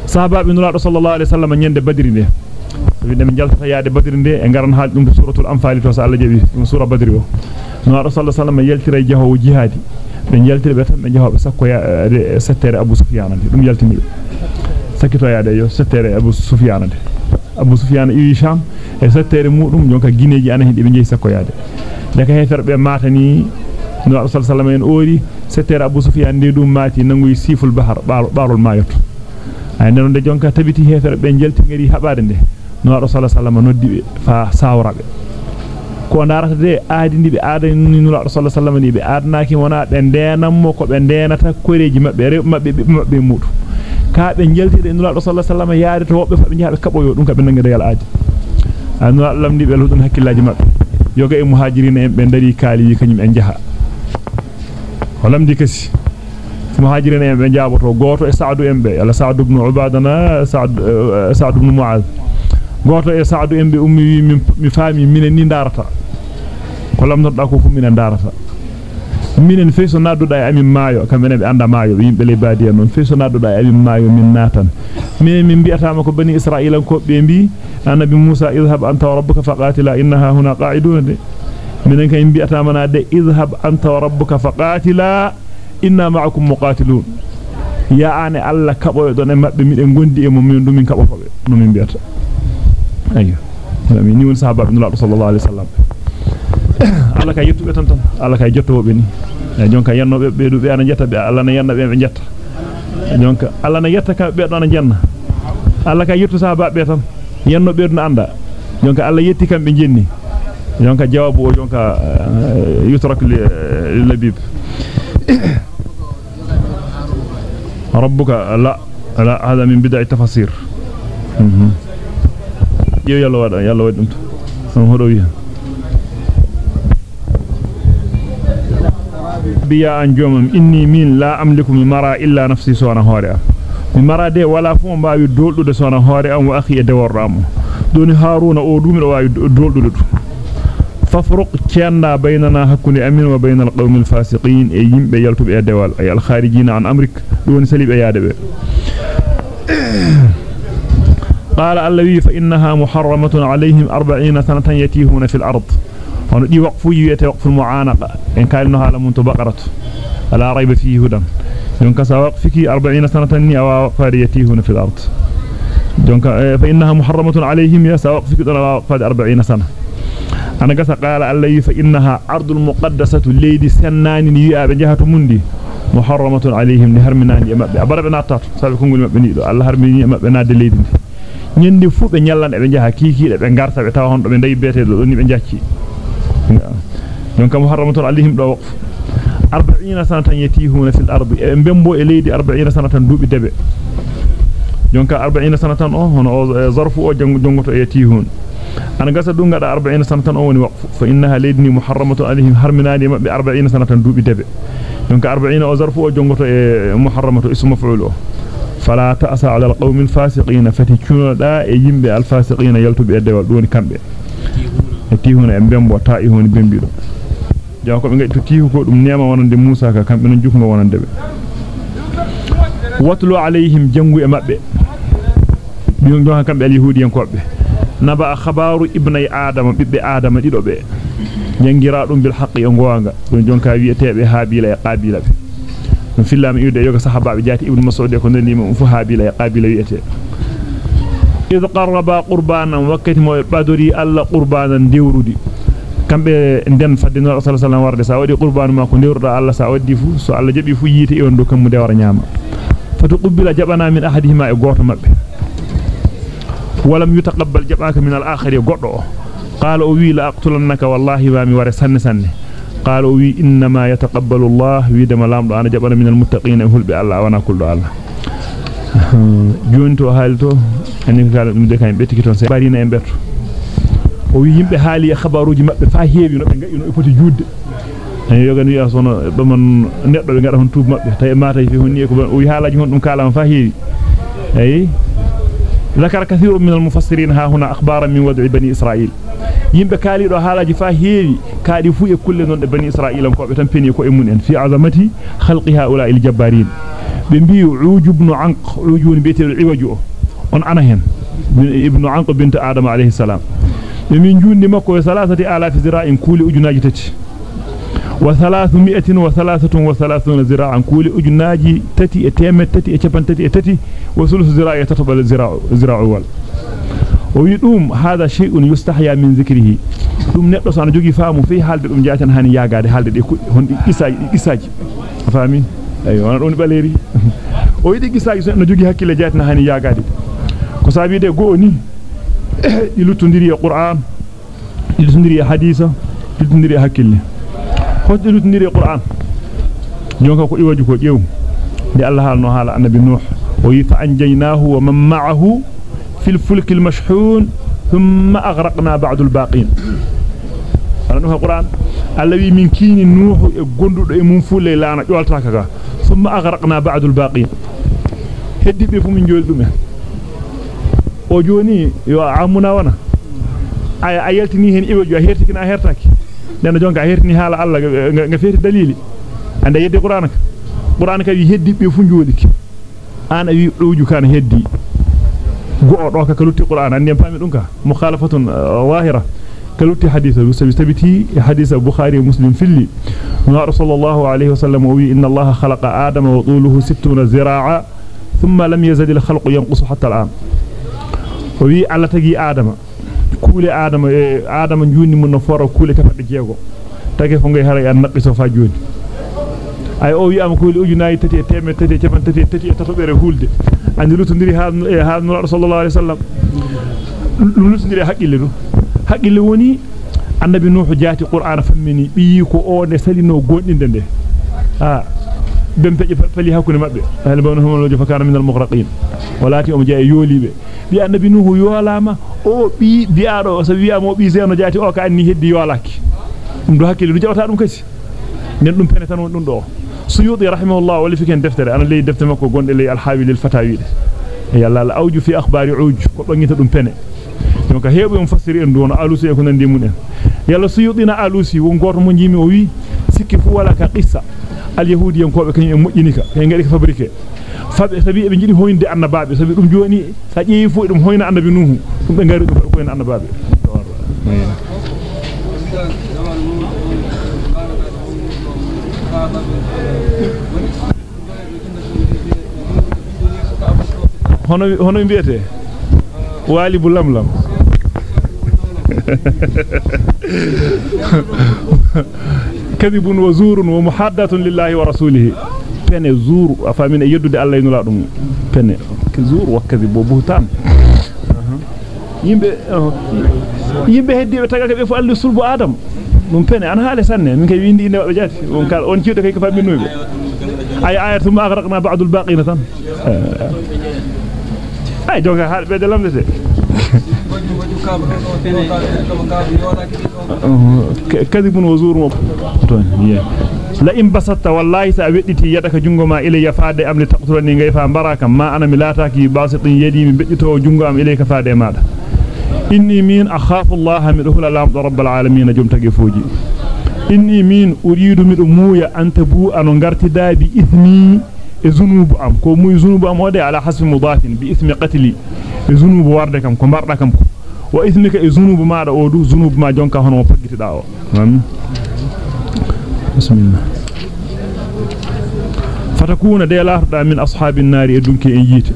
sahaba bin nula sallallahu alaihi wasallam nyende badri de winde min jaltata yaade badri de e garan haal dum suratul anfal to sa alla jabi dum sura badri o no rasul sallallahu alaihi wasallam yeltira jaho jihadi be yeltira be tan be jaho be sakko ya settere abu sufyan dum yeltini sakito yaade yo settere abu sufyan de Abu Sufyan iwi Sham e settere mudum jonka gineji ana hedi be jeyi sakko yaade daga heferbe matani no Rasul sallallahu alaihi wasallam en ori settere Abu Sufyan de dum mati nanguy siful bahar barol mayot ay non de jonka tabiti heferbe jelti ngari habade de no Rasul sallallahu noddi fa sawrabe ko darata de aadindi be aadani no Rasul sallallahu alaihi wasallam ni be aadnaaki wona be denammo ko be denata koreji mabbe mabbe mabbe mudum kaabe jeltide nula do sallallahu alaihi wasallam yaade to wobbe fa be jaabe kaboyo dum ka be nangi dagal aaji anula lamdi be ludun hakkillaji mabbe yoga e muhajirin en be dari kaali kanyum en jaha o lamdi kasi muhajirin en be jaaboto goto e saadu en be ala saadu ibn ubadana saad saadu ibn muaz goto e saadu en be ummi mi faami minen ni darata ko lamnoda ko fu minen darata minen fe so nadduda e amin maayo kambe be anda maayo yimbe le baadiya non fe so nadduda e amin maayo min natan me min bi'atama ko bani isra'ilan ko be bi annabi musa izhab anta rabbuka faqatila innaha huna qa'idun minen kay bi'atama na de izhab anta rabbuka faqatila inna ma'akum muqatilun ya ane alla kabo don e mabbe miden gondi e mum min dum min kabo fobe no min bi'ata ayyo ni won sahaba ibn sallallahu alaihi wasallam Allah kay yettube tan tan Allah kay jottobe ni e jonka yannobe be du be ana jetta be Allah na yanna be be jetta jonka Allah na yetta ka be do na janna Allah kay yettu sahaba be tan yannobe du anda jonka Allah yetti kambe jenni jonka jawabu jonka yutrak li labib ربك لا لا هذا من بدع التفسير يلا يلا يلا ودمت هو biya an jomam inni min la amliku mi mara illa nafsi sona hore am mi mara de wala fu mbaawi doldude sona hore am wa akhi e dewordo am doni haruna o dumi do waawi doldude dum fafruq cianda baynana hakkunde amin wa baynal qawmil fasiqin e yimbe yaltube e dewal ay al kharijina an amrik doni salibe yaade be قال الذي فإنها محرمة عليهم أربعين سنة يتيهون في الأرض hono di waqfu yiyete waqfu mu'anaqa en kalino hala mun to baqaratu ala rayba fihi hudan donc sa waqfiki 40 sanatan ni aw qariyatihuna fil ard donc fa innaha muharramatun alayhim ya sa waqfiki dana waqfad 40 sana ana gasa qala allahi fa innaha ardul muqaddasatu leydi sennani ni yi'abe jahatu mundi muharramatun alayhim li harminani mabbe abarabe natat sabe kongol mabbe ni do allah harmini mabbe nadde leydi nyende fu be nyallan e be jaha kikiide be garta be taw hondo be ndayi bete do ni be jacci دونك محرم عليهم دو وقف. 40 سنة يتيهون في الأرض. بمبو ليدي 40 سنة دوبي دبي. دونك 40 سنة أو ظرف أو جونغوتو يتيهون. أنا غاسا دونغا 40 سنة أو ني وقف. فإنها ليدني محرمة عليهم. هرمناني ب 40 سنة دوبي دبي. دونك 40 أو ظرف أو جونغوتو محرمة اسم مفعول. فلا تأس على القوم الفاسقين. فتكون لا يمبي الفاسقين يلتبي الدول دون كمبي kambe e e bembo ta'i honi bembido jaw ko be ngadi to tihu ko dum nema wonande Musa ka kambe non jukngo wonande be watlu alayhim jangu e mabbe biyon do kambe al yahudiyen kobbe naba khabaru ibnay adama bibbe adama dido be jangira dum bil haqqi e gonga don jonka wi'etebe habila e qabila be no fillama yude yoga sahaba be jati ibnu mas'ud ko nandima fu habila e qabila wi'ete إذ قربا قربانا وقت مو بدري الله قربانا ديورودي. rasul sallallahu warde sa wadi qurban ma ko dewruda alla sa waddi fu so alla jabi fu yite e on do kam mu dewra nyama فتقبل جبنا من أحدهما يقوت مبه ولم يتقبل جباك من الآخر يقوته قال أوي لأقتلنك والله ما مي سن سن قال أوي إنما يتقبل الله ويدما لامدو أنا جبنا من المتقين يقول بالله وأنا *laughs* كل e ذكر كثير من المفسرين ها هنا اخبارا من وضع بني اسرائيل yimbe kaali do haalaji fa heewi kaadi fu e kulle non de bani israila ko be tan peni ko e mun en fi azamati khalqi haula al on ana hen ibn anq bint adam alayhi salam be min jundi makko e salasati alafi zira'in kuli ujunaji tati wa 333 zira'an kuli ujunaji tati e temet tati e capan tati e tati wa sulus zira'i tatbal zira'u zira'u wal hada shay'un yustahya min dhikrihi dum neddo so ana jogi faamu fi halde dum jaatan hani yaagaade halde de hondi isaji isaji faami ay wana don baleri o isaji so no jogi hakkile jaatan hani yaagaade ko sabi de go ni di lutundiri e qur'an di lutundiri e hadisa di lutundiri e hakkille hojje lutundiri e qur'an jonka ko iwaju ko jeew de Allah halno hala annabi nuh o yi fa anjaynahu wa man ma'ahu fil fulk al mashhun thumma aghraqna ba'd al baqin no qur'an Allah wi min kini nuh e gondudo e mum fulle laana jolta kaga thumma aghraqna ba'd al baqin heddi be fu min joli dum o joni yo amuna wana ay ayaltini hen iwejo hertikina hertaki den jonka hertini hala Allah nga feti dalili anda yedde qur'an ka qur'an ka wi heddi be fu jodiki ana wi uju kan heddi go do ka kalutti qur'an andi pami dum ka mukhalafatun wahira kalutti haditha yusabi tabiti haditha bukhari muslim filli wa sallallahu alayhi wa sallam wi inna allaha khalaqa adama wa tuluhu 60 zira'a thumma lam yazid al khalqu yanqusu hatta an o wi alla tagi adama kuule adama e adama jooni mun no foro kuule kafade jeego tage fo ngay hara an nabbi so fa jooni ay o wi am kuule ujunayi tati e teme tati e capan tati e tati e tatobere hulde andi lutondiri ha e ha nura sallallahu alaihi wasallam lutondiri haqqille do haqqille woni annabi nuhu jaati qur'ana fammini bi ko o ne salino gondinde de ah min al mughraqin walati um jaa yolibe bi annabi nuhu yolama o bi biado so wi'amo bi zeno jati o ka anni heddi yolaki dum do hakkile du jawta dum kasi nen dum pene tan won dum do suyudi rahimahullah wali fiken deftere ana ley defte makko gonde ley al hawil al fatawid yalla al awju fi akhbari uj ko bangita dum pene donc heebu on fasiri en don alusi ko nandi mun en yalla suyudi na alusi won goto mo jimi o wi sikki fu wala ka qissa e ngadi ko fabriquer fabe sabi be jidi hoynde annabaabe sabi dum joni sa jeeyi fu dum hoyna annabi nuhu dum be ngari dum ko en annabaabe hono hono biete wali bu lamlam كذب وزور ومحادثة لله ورسوله. بين زور أفهمين؟ يدد الله ينلا دم. بين كزور وكذب وبهتان. يبي يبي هدي بتاعك يبي فعل سلب آدم. من بين أنا هالة سنة. من كي يندي إنه بجات. ونكال ونشيو ده كيف فهمينه يبي أي آية ثم أغرقنا بعض الباقي مثلا أي آه. دونك آه. آه، هال بدلهم ده كذب وزور مبتون la in basatta wallahi sa wedditi yadaka jungo ma ilayya faade am li taqtulani ngay fa baraka ma ana mi lataki basitin yadi mi beddito jungo am ilayka faade maada inni min akhafu allah mi duhula lam rabbul alamin jum tagi fuji inni min uridu mi dum muya anta bu ano ngartida bi ithmi e zunubu am ko muy zunubu am ode ala hasbi mudafin bi ithmi qatli e zunubu warde kam ko barda kam wa ithmika e zunubu maada o du zunubu ma jonka hono paggitida o. بسم الله فتكون ديلاردا من أصحاب النار يدنك إنجيت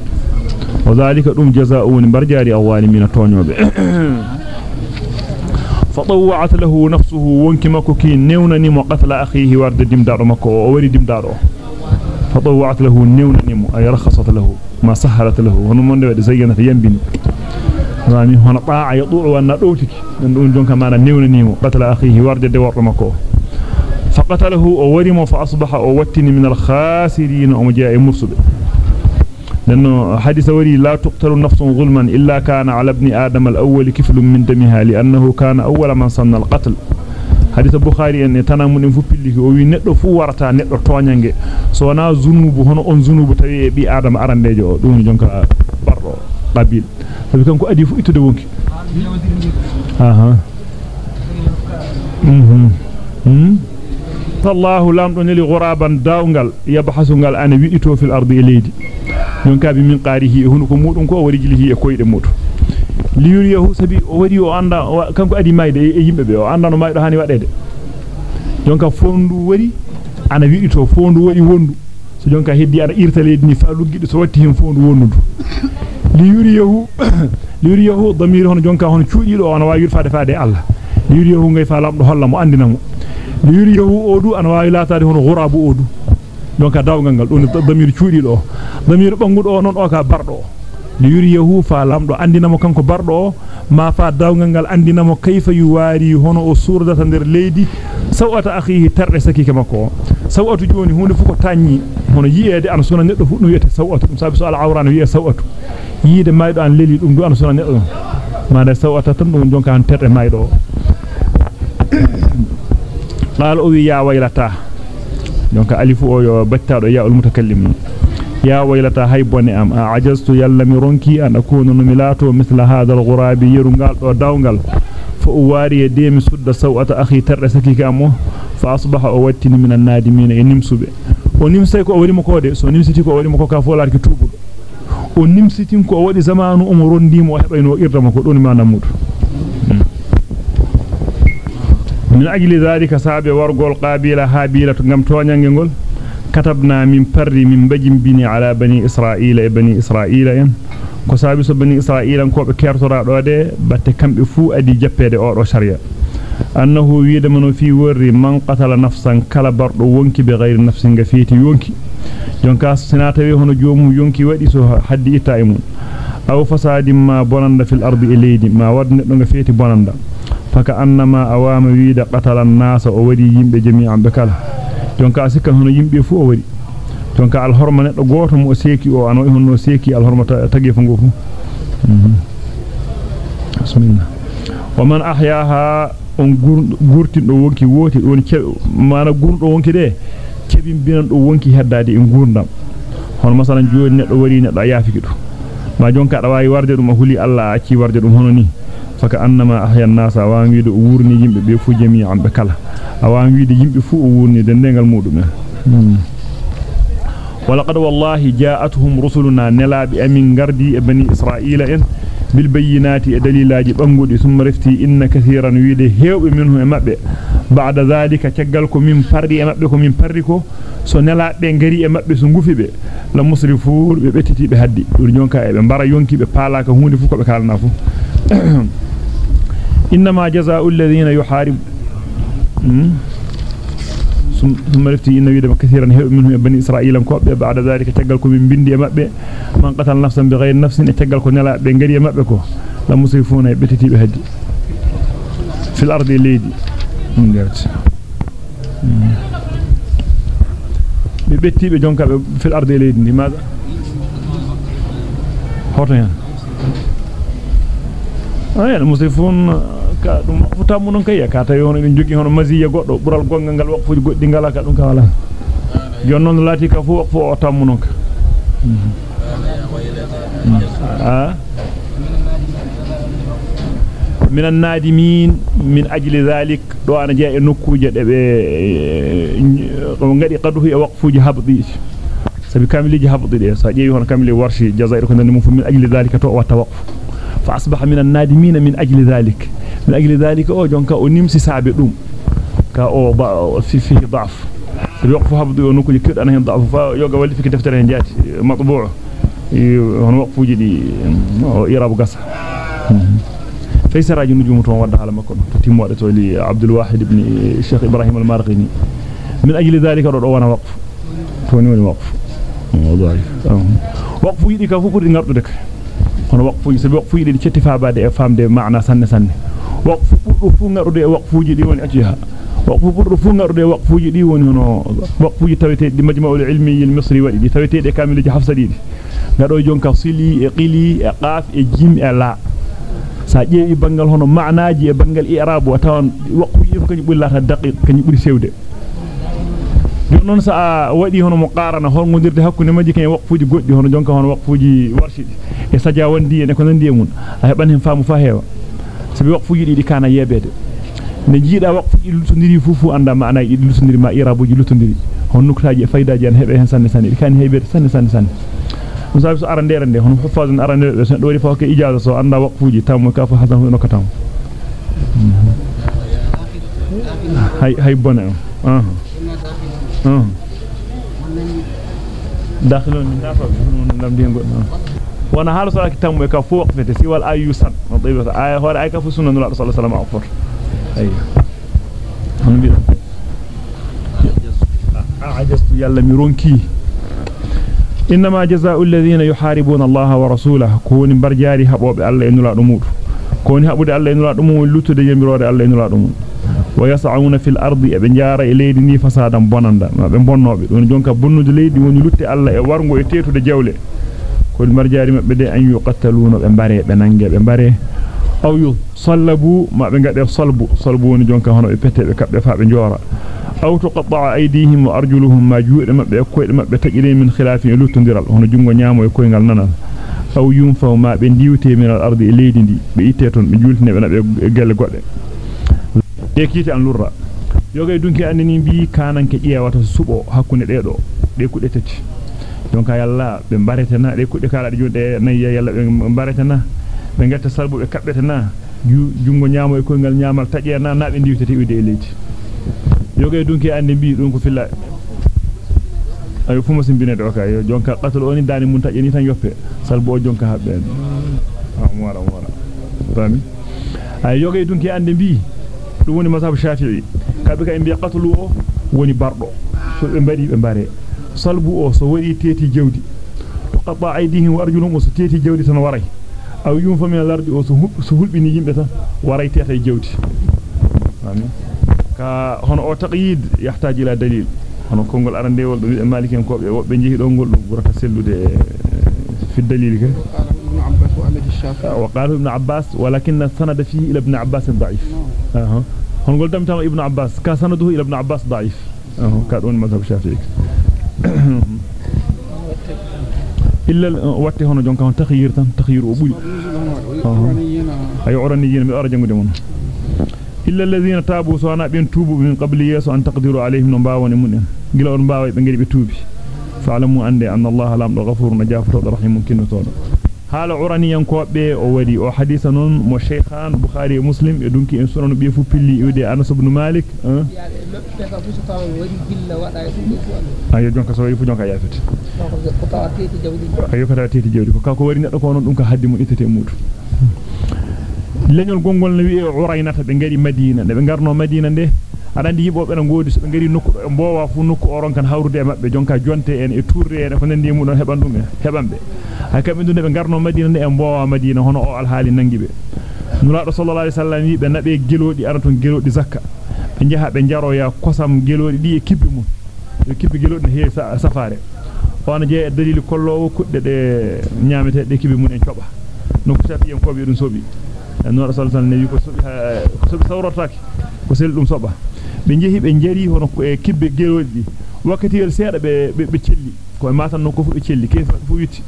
وذلك دم جزاؤون برجاري الظالمين تونيوبه فطوعت له نفسه وانك مكوكي نونني وقتل أخيه ورد دمدار مكو ووري دمدارو فطوعت له نيون نيمو أي رخصت له ما سهلت له ودي زينت ينبني rami hono baa ya duu wanna dowtiki den dum jonka mana newnanimo qatala akhihi warjade wordo makko فقتله أو ورم فاصبح أو وتني من الخاسرين أو جاء مرسل لأنه حديث وري لا تقتل نفس ظلما الا كان على ابن آدم الأول كفل من دمها لأنه كان اول من صن القتل حديث البخاري ان تنامون fu pilliki o wi neddo fu warata neddo toñange so wana zunubu hono on zunubu tawi bi adam arandejo qabil sabi kanko adi fu itude wonki aha mhm mhm الله لام دون لي غرابا داونغال يبحثونغال أنا ويديتو في الأرض اليدي qarihi hunu ko mudum ko wari jilihi e koyde mudu liyuriyahu sabi o wari o anda kanko adi mayde e yimbe be o anda no maydo hani wadede jonka fondu wari ana wiidito fondu wari wondu so jonka heddi ana irtaleedi ni fa luggido so watti hen fondu wondu jonka hono cuudido ona wawi yurfaade faade Allah liyuriyahu ngay fa lamdo holla mo andina mo liyuriyahu odu ana wawi latade hono ghurabu odu donc dawgal gal don damir cuudido damir bangudo non o ka bardo liyuriyahu fa lamdo andina mo kanko bardo ma fa dawgal gal andina mo kayfa yuwari hono o surdata der leydi sawata akhihi tarde sakike makko sawatu joni hunde fuko tanyi hono yiede an sona neddo fu no yete sawatu dum sabi so al awran wi'e sawatu yiide maydo an leli dum du an sona neddo ma da sawata tan dum jonka an terde maydo قال أو يا ويلتا دونك الف أو يو بتادو يا المتكلم يا ويلتا هاي بوني ام عجزت يلا ميرونكي ان اكون نملاتو مثل هذا الغراب يرغال دو داونغال فواري ديم سد سوءه أخي ترسكي كامو فاصبح اوتني من النادمين انمسبه o nimsay ko wari mo ko de so nimsiti ko wari mo ko ka fo larki tubudo o nimsitin ko wadi zamanu um rondimo hebayno irda mako don ma namudo min ajli dhalika sabe wargol qabila habila to ngam toñange ngol katabna min parri min bajim bini ala bani israila e bani israila en ko sabi so bani israila ko be kertora do de batte kambe fu adi jappede o do sharia annahu wiida mano fi worri man qatala nafsan kala bardo wonki be ghayri nafsin ga fiti yonki jonka sinata wi hono joomu yonki wadi so haddi ita e mun aw fasadin ma bonanda fil ardi ilaydi ma wadne do ga fiti bonanda faka annama awama wiida qatala an-nas o wadi yimbe jami'an be kala jonka sikkan hono yimbe fu o wadi jonka al horma neddo goto mo seki o ano honno seki al horma tagi fu go fu bismillah wa man ahyaha on gurtindo wonki woti don mana gurdo wonki de kebin binan do wonki heddade en gurdam hon masalan joni neddo wari neddo yaafiki do ma jonka da wawi warde dum huli Allah acci warde dum hono ni faka annama ahya an-nasa wa wiido wurni yimbe be fu jami'an be kala awa wiide yimbe fu o wurni de dengal mudum ولقد والله جاءتهم رسلنا نلاب أمين غردي بني إسرائيل إن بالبينات دليلاج بانغودي ثم رفتي إن كثيرا ويده هيوب منه مبه بعد ذلك تجالكو من فردي min parriko so nelaabe ngari e mabbe so ngufi be la musrifu be betiti be haddi dur jonka e be bara yonki be palaka hunde fu ko be kalna fu inma jazaa'u alladhina yuharib ثم رفتي إن ويدم كثيرا منهم بني إسرائيل كوب بعد ذلك تجلكم من بندي مبه من قتل نفسا بغير نفس تجلكم نلا بنغري مبه كو لا مسيفون بتتي بهدي في الأرض ليدي ngert be betti be jonka be fil ardi leydi ndi maada hoto hen ay al musrifun ka dum futamu non kay ka tawi hono en jogi hono maziya goddo bural gongal gal waqfuji goddi ngala ka dum ka wala jonnon lati ka fu waqfu o tammu non ka ah من النادمين من أجل ذلك دو أنا جاء نكوجة دبي ngadi qaduhu e waqfuji habdi sabi kamiliji habdi de sa jeewi hono kamili warshi jazair ko nandi mum fu min ajli dhalika to watta waqfu fa لأجل ذلك أو جونكا ونمسي سعبي روم كا أو با في فيه ضعف. يوقفها بدو ينوكو يكير أنه ضعف. فيوقع والي فيك دفتر هنجات مطبوع. ونوقفو جدي إيراب قصة. فيسر أجي نجوم ونوضح على مكون تتم وقت ولي عبد الواحد بن الشيخ إبراهيم المارغيني. من أجل ذلك أرد أو أنا وقف؟ فوني وقف وقفو يدي كافو كوري نغردك kono waqfu yi sabi waqfu yi di ci tifaba de fam de maana sanne sanne waqfu burdo fu ngarude e waqfuji di woni ajiha waqfu burdo fu ngarude e waqfuji di woni hono waqfuji tawete di majma'ul ilmi al misri wadi di tawete de kamiluji hafsa di ngado jonka sili e qili e qaf e jim e la sa jeewi bangal hono maanaaji e bangal i'rab wa tawan waqfuji fu kany bullata daqiq kany buri sewde non sa wadi hono mo qarana hon ngodirde hakkunde maji kany waqfuji goddi hono jonka hono waqfuji warshidi e sadia wandi en ko nandi e mun a heban hen faamu fa heewa sabi waqfuji di kana yebede ne jiida waqfuji lutondiri fufu anda maana idi lutondiri ma irabuji lutondiri hon nuktaaji e faydaaji en hebe hen sanne sanne di kan heebede sanne sanne sanne musabi so arandere nde hon huffaazun arandere be do wari fa ko ijaza so anda waqfuji tam ka fa hasan no katam hay hay bona ah ah dakhilun min nafa nam di ngoddo وأنا حال صلاه كتم مكفوق في تسوى الاي يسن طيب آي هو آي كف سنن الرسول صلى الله عليه وسلم أفر. أيوه. اي أنا بي عجزت يلا ميرونكي. إنما جزاء الذين يحاربون الله ورسوله. كون برجاري حبوب الله ان لا دمود كون حبود الله ان لا دمو لوتو دي ميرود الله ان لا دمو ويسعون في الأرض ابنجار إلي دي فسادا بوناندا. ما بونوبي دون جونكا بونودي لي دي وني لوتي الله e wargo e tetude jawle ko marjaari mabbe de an yuqataluna be bare be nange be bare aw yu sallabu mabbe ngade salbu salbu woni jonka hono be pette be kabbe fa be jora aw tuqatta'a aydihim wa arjuluhum ma juude mabbe e koyde mabbe tajire min khilafin lutondiral hono jungo nyaamo e koyngal nanal aw yunfa ma be diwte min al ardi e leydi ndi be itte ton be jultine be nabe gelle godde e kiti an lurra yogay dunki andini bi kananke ƴeewata subo hakkunde deedo de kudde tati donc yalla be baretena de kudde kala de jonde nay yalla be baretena be ngata salbu be kabbetena jungo nyaamo e koyngal nyaamal tajeena na be diwtete wiide e leyti yogay dunki ande bi dum ko filla ay fu mo simbine do kay jonka qatul oni dani mun tajeni tan yoppe salbu o jonka habbe ah mora mora fami ay yogay dunki ande bi dum woni mazhab shafi'i kabe kay bi qatlu o woni bardo so be bari be bare salbu o so wadi teti jawdi qata aydihim wa arjulum so teti jawdi tan waray aw yum fa min al-ardi o so so hulbini yimbe tan waray teta jawdi amin ka hono o taqyid yahtaji ila dalil hono kongol arandewol do be maliken ko be wobbe jehi do gol dum burata sellude fi dalil ka وقال ابن عباس ولكن السند فيه إلى ابن عباس ضعيف أه. هنقول دم تام ابن عباس كسنده إلى ابن عباس ضعيف أه. كادون مذهب الشافعي *coughs* إلا وقت هنا جون كان تخيير تن تخيير أبوي. أي عرنيين من أرجع مدمون إلا الذين تابوا سوانا بين توبوا من قبل يسوع أن تقدروا عليهم نباون منهم قالوا نباوي بنجري بتوبي فعلموا أن أن الله لام غفور نجافر رحيم ممكن تون haala uraniyan kobe o wadi o hadisa non mo shaykhan bukhari e muslim e dunki en sunan be fu pilli iwde anas ibn malik ayo jonka so fu jonka yafete ayo kata teti jawdi ko kako wari neddo ko non dum ka haddi mun itete mudu leñol gongol ne wi'e uraynata be ngari madina be ngarno madina de adandi yibobe na ngodi so be ngari nokku e mbowa fu nokku oron kan hawrude e mabbe jonka jonte en e tourre en ko nandi mudon heban dum hebambe hay kambe dunde be garno madina ne e mbowa madina hono o alhaali nangibe nulaado sallallahu alaihi wasallam wi be nabe gelodi araton gelodi zakka be jaha be jaro ya kosam gelodi di e kibbi mun e kibbi gelodi ne he safare on je dalil kollowo kudde de nyaamete de kibbi mun en coba no ko safi en ko be dum sobi rasul sallallahu alaihi wasallam ne wi ko sobi ko sobi sawrotaki ko sel dum soba be jehi be jari hono e kibbe gelodi wakkati yel seeda be be celli ko matan non ko fu be celli ke fu witti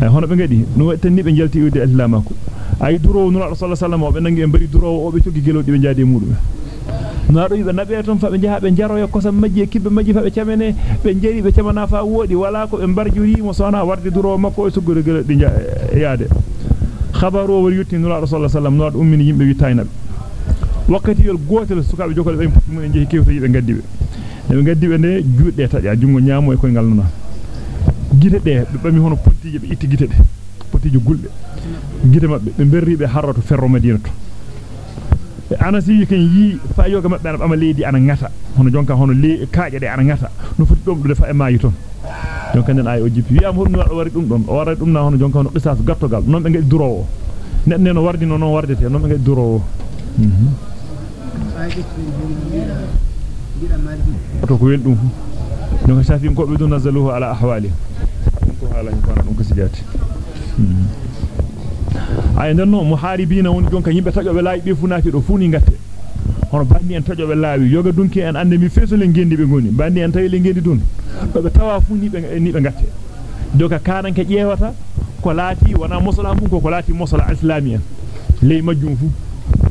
ay hono be ngadi no tanni be jalti wiide islamako ay duro no rasul sallallahu alaihi wasallam be nangi en bari duro o be coggi gelodi be jaade mudum naado be nabe ton fa be jaha be jaro yo kosam majji kibbe majji fa be camene be jeri be camana fa wodi wala ko be barjuri mo sona warde duro makko e suggude gelodi yaade khabaru wari yutti rasul sallallahu alaihi wasallam no ummini yimbe witaynabe wakkati yol gotel sukabe jokol be mun en jehi kewto yibe gaddibe be gaddibe ne juudde taja jungo nyaamo e koy ngal nona gite de be bami hono pontije be itti gite de pontije gulbe gite mabbe be berri be harrato ferro madinato be anasi ken yi fa yoga mabbe ana leedi ana ngata hono jonka hono le kaaje de ana ngata no foti dom do defa e maayi ton jonka den ay o jippi wi am horno wari dum don o wara dum na hono jonka hono qisas gattogal non be ngadi durowo nedde no wardi non wardete non be ngadi durowo mhm to ko wel dum jonka shafi ko be dun nazaluhu ala ahwali ko hala ko dum ko sijati ay den no muharibina woni jonka yimbe tajobe laayi be funati do funi ngatte hono bandi en tajobe laawi yoga dunki en ande mi feso le ngendi be goni bandi en tawi le ngendi dun do be tawa fu ni be ni be ngatte doka kananke ƴewata ko laati wana musala mun ko ko laati musala islamiyan ley majjum fu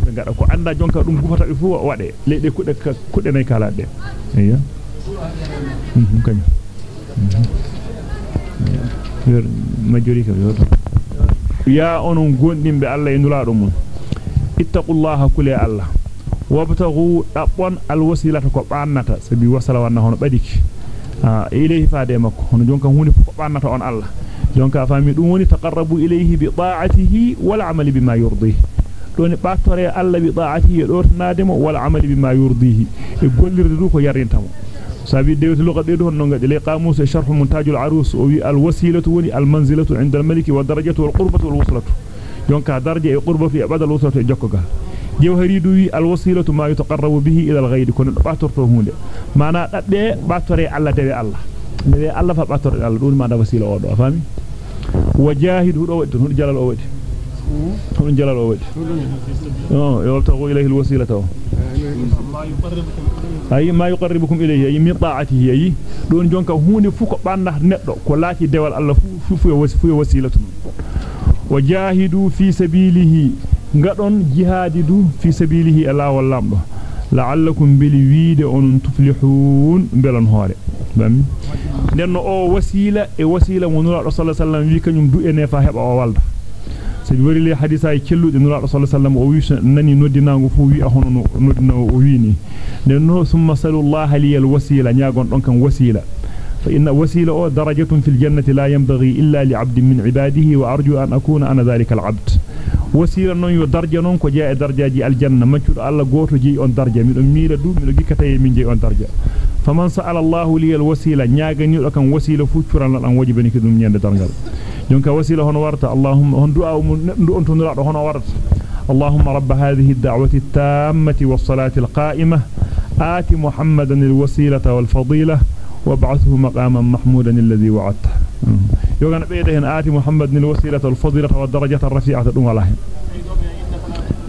be ngada ko anda jonka dum gufata be fu wade leyde kudde kudde nay kala de iya mhm kany yor majori ka yoto ya onon gondimbe Allah e nulaado mun ittaqullaha kule Allah wabtaghu dabbon alwasilata ko bannata sabi wasala wanna hono badiki ah ilayhi faade makko hono jonka hunde ko bannata on Allah jonka fami dum woni taqarrabu ilayhi bi ta'atihi wal amali bima yurdihi e luqa de don non ngadi le qamus sharh muntajul arus o wi al wasilatu woni al manzilatu inda al maliki wa darajatu wal qurbatu wal wuslatu jonka daraja e qurbatu e badal wuslatu e jokkogal jawharidu wi al wasilatu ma yataqarrabu bihi ila al ghayri kono batorto hunde mana dadde batore Allah dewe Allah dewe Allah fa batore Allah dum ma da wasila o do fami wajahidu do wadi don jalal o wadi no yawtagu ilayhi al wasilata ay ma yuqarribukum ilayhi ay min ta'atihi ay don jonka hunde fu ko banda neddo ko laati dewal Allah fu fu fu wasilatu wajahidu fi sabilihi ngadon jihadidu fi sabilihi ala wallamdo la'allakum bil wiide on tuflihun belon hore bam denno o wasila e wasila mo nura sallallahu alaihi wasallam wi kanyum du ene fa heba o walda sabi wari le hadisa e cellude nura sallallahu alaihi wasallam o nani noddinango fu wi hono noddinawo o wi ni denno summa sallallahu liyal wasila nyagon don kan wasila فإن وسيلة أو درجة في الجنة لا ينبغي إلا لعبد من عباده وأرجو أن أكون أنا ذلك العبد وسيلة نون يو درجة نون كو جاء درجة جي الجنة من شر الله قوتو جي أن درجة من أميرة دو من جيكتاي من جي أن درجة فمن سأل الله لي الوسيلة نياغن يو لكن وسيلة فوتشرا لأن وجبني كدوم نياند درجة جونك وسيلة هون ورت اللهم هون دعاء من أنتم نرى هون ورت اللهم رب هذه الدعوة التامة والصلاة القائمة آت محمدا الوسيلة والفضيلة وابعثه مقاما محمودا الذي وعدته يوغان بيده ان آتي محمد الوسيلة والفضيلة والدرجة الرفيعة دون الله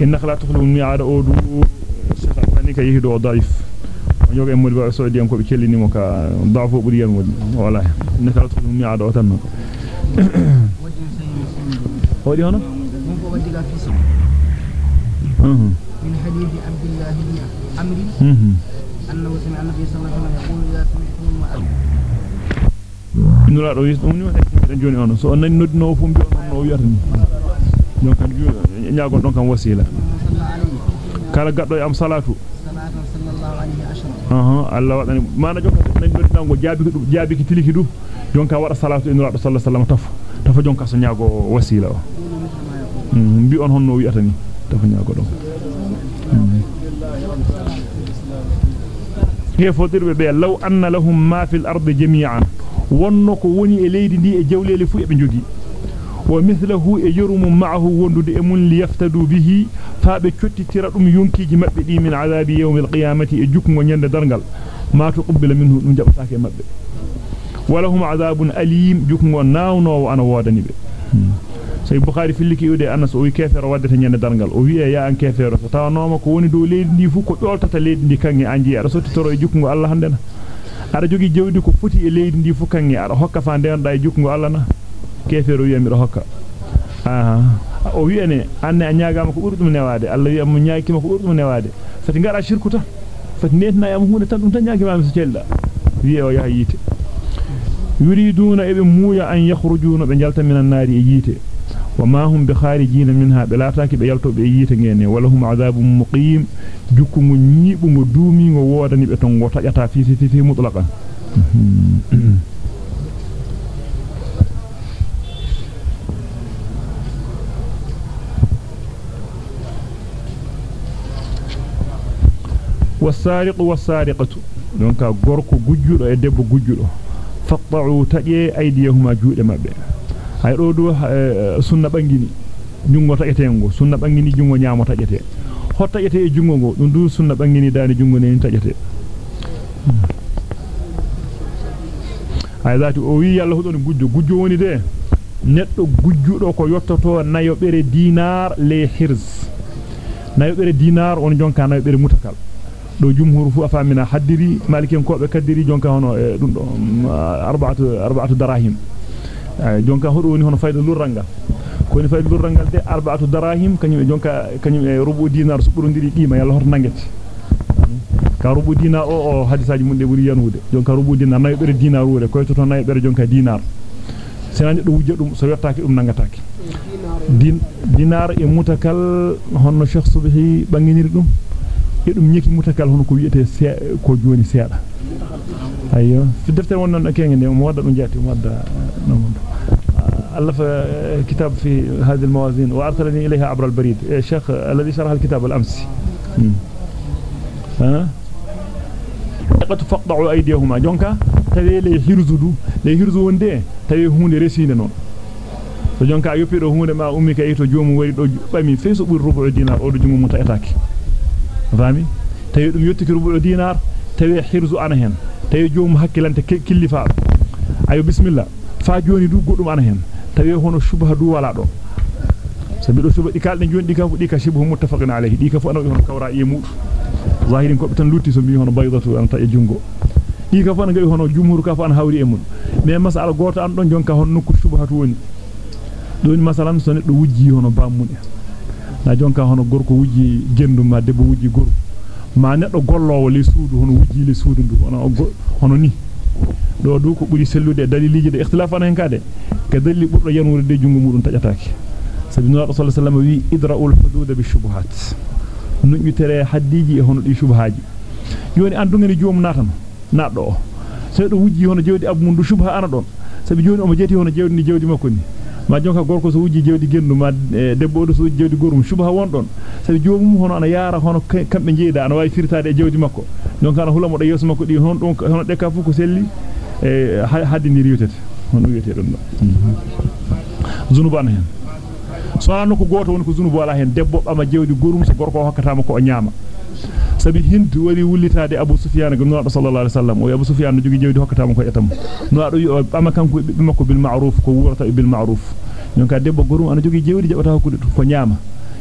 إنك لا تخلو الميعاد أودو شيخ ألبانيك يهدو ضعيف يوغا مولي بقى سعودي أنكو بكليني موكا ضعفو بريا مولي والله إنك لا تخلو الميعاد أوتنا ودي هنا من حديث عبد الله بن عمرو أنه سمع النبي صلى الله عليه وسلم يقول إذا سمعتم المؤذن nula do wis dum ni wona joni on so on nani noddino fu mbi on no wiyata ni? Donc kan nyaagon don kan wasila. Kala gaddo e am salatu aha Allah wadani mana jonka nani noddinango jaabi dum jaabi ki tiliki dum jonka wada salatu e do sallallahu alaihi wasallam tafa tafa jonka so nyaago wasila o mbi on honno wiyata ni tafa nyaago don hefodirbe be law anna lahum ma fil ardi jami'an wonno ko woni e leydi ndi e jawlele fu e be jogi wa mithluhu e yurumu ma'ahu wondude e mun liyaftadu bihi fa be cottitira dum yonkiji mabbe di min azabi yawmil qiyamati e jukko nyande dargal ma to qubbila minhu dum jabataake mabbe walahum azabun alim jukko nawno ana wodani be say bukhari filliki yude anas o wi kefero waddata nyande dargal o wi e ya an kefero so tawanoma ko woni do leydi ndi fu ko doltata leydi ndi kangi anji ara sotti toro e jukko Allah handena ada jogi jewdi ko foti e leydi ndi fu kangi ara hokka fa ndenda e jukko Allah na kefero wi mi hokka aha o wi ene anne a nyaagama ko burdum newade Allah wi am nyaakima ko burdum newade fati ngara shirku ta fati netna am hunde tan dum tan nyaakima so celda wi o yaha yite yuriduna ebe muuya an yakhrujuna be jalta minan nari e yite وما هم بخارجين منها بلاتاكي بيالتو بييتا ngene wala hum adabun muqim jukkugo nyibugo duumigo wodani be ton go tajata fi fi fi mutlaqan والسارق والسارقة دونك غوركو e debbo gujjudo faqta'u taje aydiyahuma juude mabbe ay do do sunna bangini jungo tajetengo sunna bangini jungo nyaamo tajete hotta tajete e jungo go dum du sunna bangini dani jungo ne tajete ay zati o wi yalla hudon gujjo gujjo woni de neddo gujjudo ko yottoto nayo bere dinar le hirz nayo bere dinar on jonka nayo bere mutakal do jumhur fu afamina haddiri maliken ko be kaddiri jonka hono e dum do arba'atu arba'atu darahim jonka hodo woni hono fayda lurranga ko ni fayda lurrangal de arba'atu darahim kanyum jonka kanyum e rubu dinar su burundiri qima yalla hor nangete ka rubu dinar o o hadisaji mun buri yanude jonka rubu dinar nayo bere dinar wuure ko to nayo bere jonka dinar senani do wujja dum so yottaaki dum nangataki din dinar e mutakal honno cheikh subhi banginiri dum يدوم نيكي متكال هونو كو ييتي كو جوني سيدا ايوا في دفتر ونن كينغي مودا دون جاتي مودا ألف كتاب في هذه الموازين وأرسلني إليها عبر البريد الشيخ الذي شرح الكتاب الأمس قد فقطعوا أيديهما جونكا تبي لي هيرزودو لي هيرزون دي تبي هوند ريسينا نون جونكا يوبيرو هوند ما أمي كأيتو جوم وريدو بامي فيسو بربع دينار أو جوم متأتاكي yottiki rubu dinar tawi hirzu ana hen tawi joomu hakkilante killifa ayo bismillah fa joni du goddum ana hen tawi hono shubha du wala do sabi do suba dikalde joni dika fu dika shibhu muttafaqun alayhi dika fu ana hono kawra e mudu zahirin ko tan lutti so bi hono baydatu an ta e jungo di ka fana gawi hono jumhur ka fana hawri e mun mais masala goto an don jonka hon nokku shubhatu woni doni masalan so neddo wujji hono bammude na jonka hono gorko wujji gendu ma debbo wujji goru ma neddo gollowo le suudu hono wujji le suudu ndu hono hono ni do du ko buri sellude daliliji de ikhtilafan hen kade ka dalili burdo yanwurde de jungo mudum tajataake sabi rasul sallallahu alaihi wasallam wi idra'ul hudud bi shubuhat nunyu tere haddiji e hono di shubhaaji joni andungani joom natano naddo o sey do wujji hono jewdi abmundu shubha ana don sabi joni o mo jeti hono jewdi ni jewdi makko ni ma jonka gorko so wujji jewdi gendu ma debbo do so wujji jewdi gorum shubha won don sabi jomum hono ana yaara hono kambe jeeda ana wawi firtaade e jewdi makko jonka ana hulamo do yeso makko di hon don hono de ka fu ko selli e haddini riwtete hono wiyete don zunubu ana hen so anu ko goto woni ko zunubu wala hen debbo bama jewdi gorum so gorko hokkatama ko o nyaama sabi hindu wari wullitaade Abu Sufyan go noddo sallallahu alaihi wasallam o Abu Sufyan no jogi jewdi hokkatama ko etam no do yo bama kanko be makko bil ma'ruf ko wurata bil ma'ruf nyonka debbo gorum ana jogi jewdi jabata hokkude ko nyaama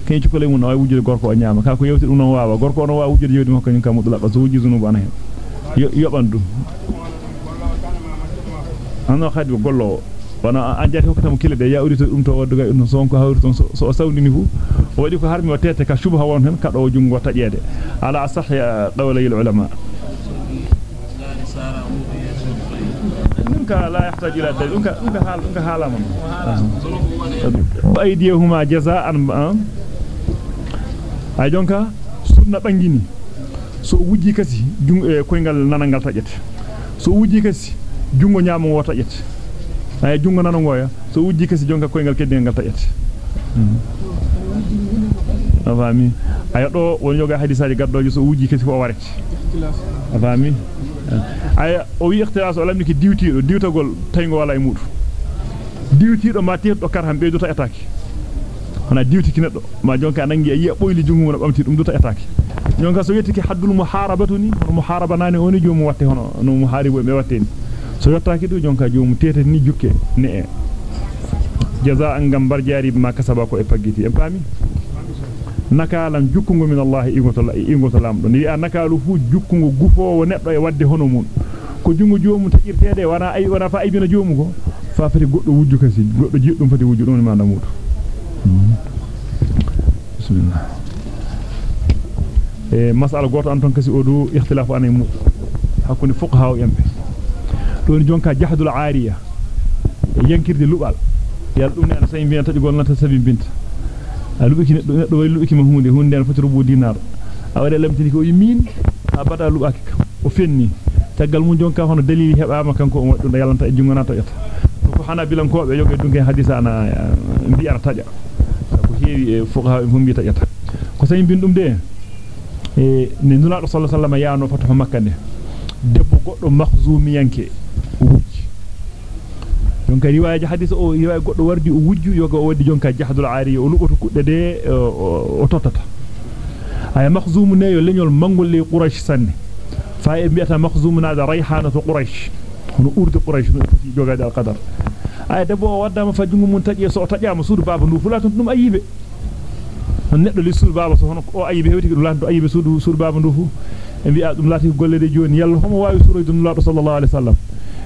kay ci ko lay mun way wujude gorko o nyaama ka ko yewti dum non waawa gorko on waawa wujude jewdi makko nyonka mudula so wuji zunubu ana hen yo yoban dum anno khadi gollo wana anjati hokkatamo kile de ya urito dum to wadduga dum sonko hawri ton so sawdini fu o wadi ko harmi o tete ka shubha won hen kado o jungo tajede ala asah qawli ulama ka la yahtaju ila dalil unka unka hal unka halama aydihuma jazaan ay jonka sunna bangini so wujji kasi jungo koyngal nanangal tajete so wujji kasi jungo nyaamo wo tajete ay jungo nano ngoya so wujji kasi jonka koyngal keddingal tajete afami ay do won yoga hadisaaji gaddojo so wujji kasi ko warete afami ay o wi ikhtilas o lamni ki diwtido diwtagol taygo wala e mudu diwtido ma teedo kar ham beedo ta attaque hana diwtiki neddo ma jonka nangi yi boyli jungo no bamti dum duta attaque jonka so yettiki haddul muharabatu ni hono muharaba nani oni joomu watte hono no muharibo be watte ni so yottaaki du jonka joomu tete ni jukke ne e jazaan gam barjaari ma kasaba ko e paggiti en pami nakalan jukkungo min Allah ingoto ingoto lamdo ni nakalu fu jukkungo gufoowo neddo e wadde hono mun ko jungo joomu tajirtede wana ay wana fa aybina joomu ko fa fati goddo wujju kasi goddo jiddum fati wujju don ma namudo bismillah e masala goto an ton kasi o do ikhtilafu anay mu hakuni fuqaha o yambe don jonka jahdul aariya e yankirde lubal yal dum ne say biyan taji gol nata sabi binta alubiki neddo neddo way lubiki ma hunde hunde an fati rubu dinar awade lamtini ko yimin ha bada lubaki o fenni tagal mun jonka hono dalili hebama kanko o waddo yalanta e jungona to yata ko hana bilankobe yoge dunke hadisa ana bi'ar taja ko heewi e fuqaha e fumbi tajata ko say bin dum de e ne nulado sallallahu alaihi wasallam yaano fatu makka de debbo goddo makhzumiyanke wujji jonka riwaaji hadith o riwaaya goddo wardi o wujju yoga o waddi jonka jahdul aari o luboto kudde de o totata ay makhzum ne yo lenyol mangol le quraish sanne fa e biata makhzum naada rayhanatu quraish hono urde quraish no foti jogade al qadar ay debbo waddama fajungu mun taji so tajama suudu baba ndu fulatan dum ayibe neddo li suudu baba so hono o ayibe hewti dum laato ayibe suudu suudu baba ndu fu e bi'a dum laati gollede joni yalla homo waawi suroyde dum laado sallallahu alaihi wasallam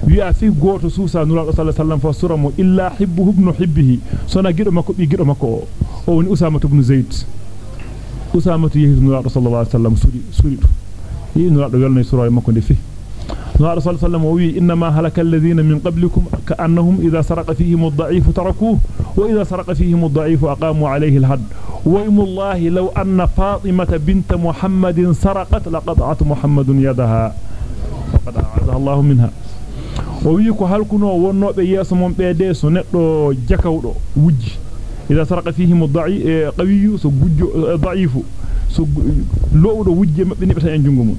wi'a fi goto suusa nulaado sallallahu alaihi wasallam fa suramo illa hibbu ibn hibbihi sona gido makko bi gido makko o woni usama ibn zaid usama to yehi nulaado sallallahu alaihi wasallam suri suri yi nulaado welno suroy makko de fi nulaado sallallahu alaihi wasallam o wi inma halaka alladhina min qablikum ka'annahum idha saraqa fihim ad-da'if tarakuhu wa idha saraqa fihim ad-da'if aqamu alayhi al-hadd وإم الله لو أن فاطمة بنت محمد سرقت لقطعت محمد يدها فقد أعاذها الله منها ويكو هلكنو ونوبه yeso mon be de so neddo jakawdo wujji ida sarqa fihim ad-da'i qawiyu so gujjo da'ifu so lowdo wujje mabbe ni beta en jungo mun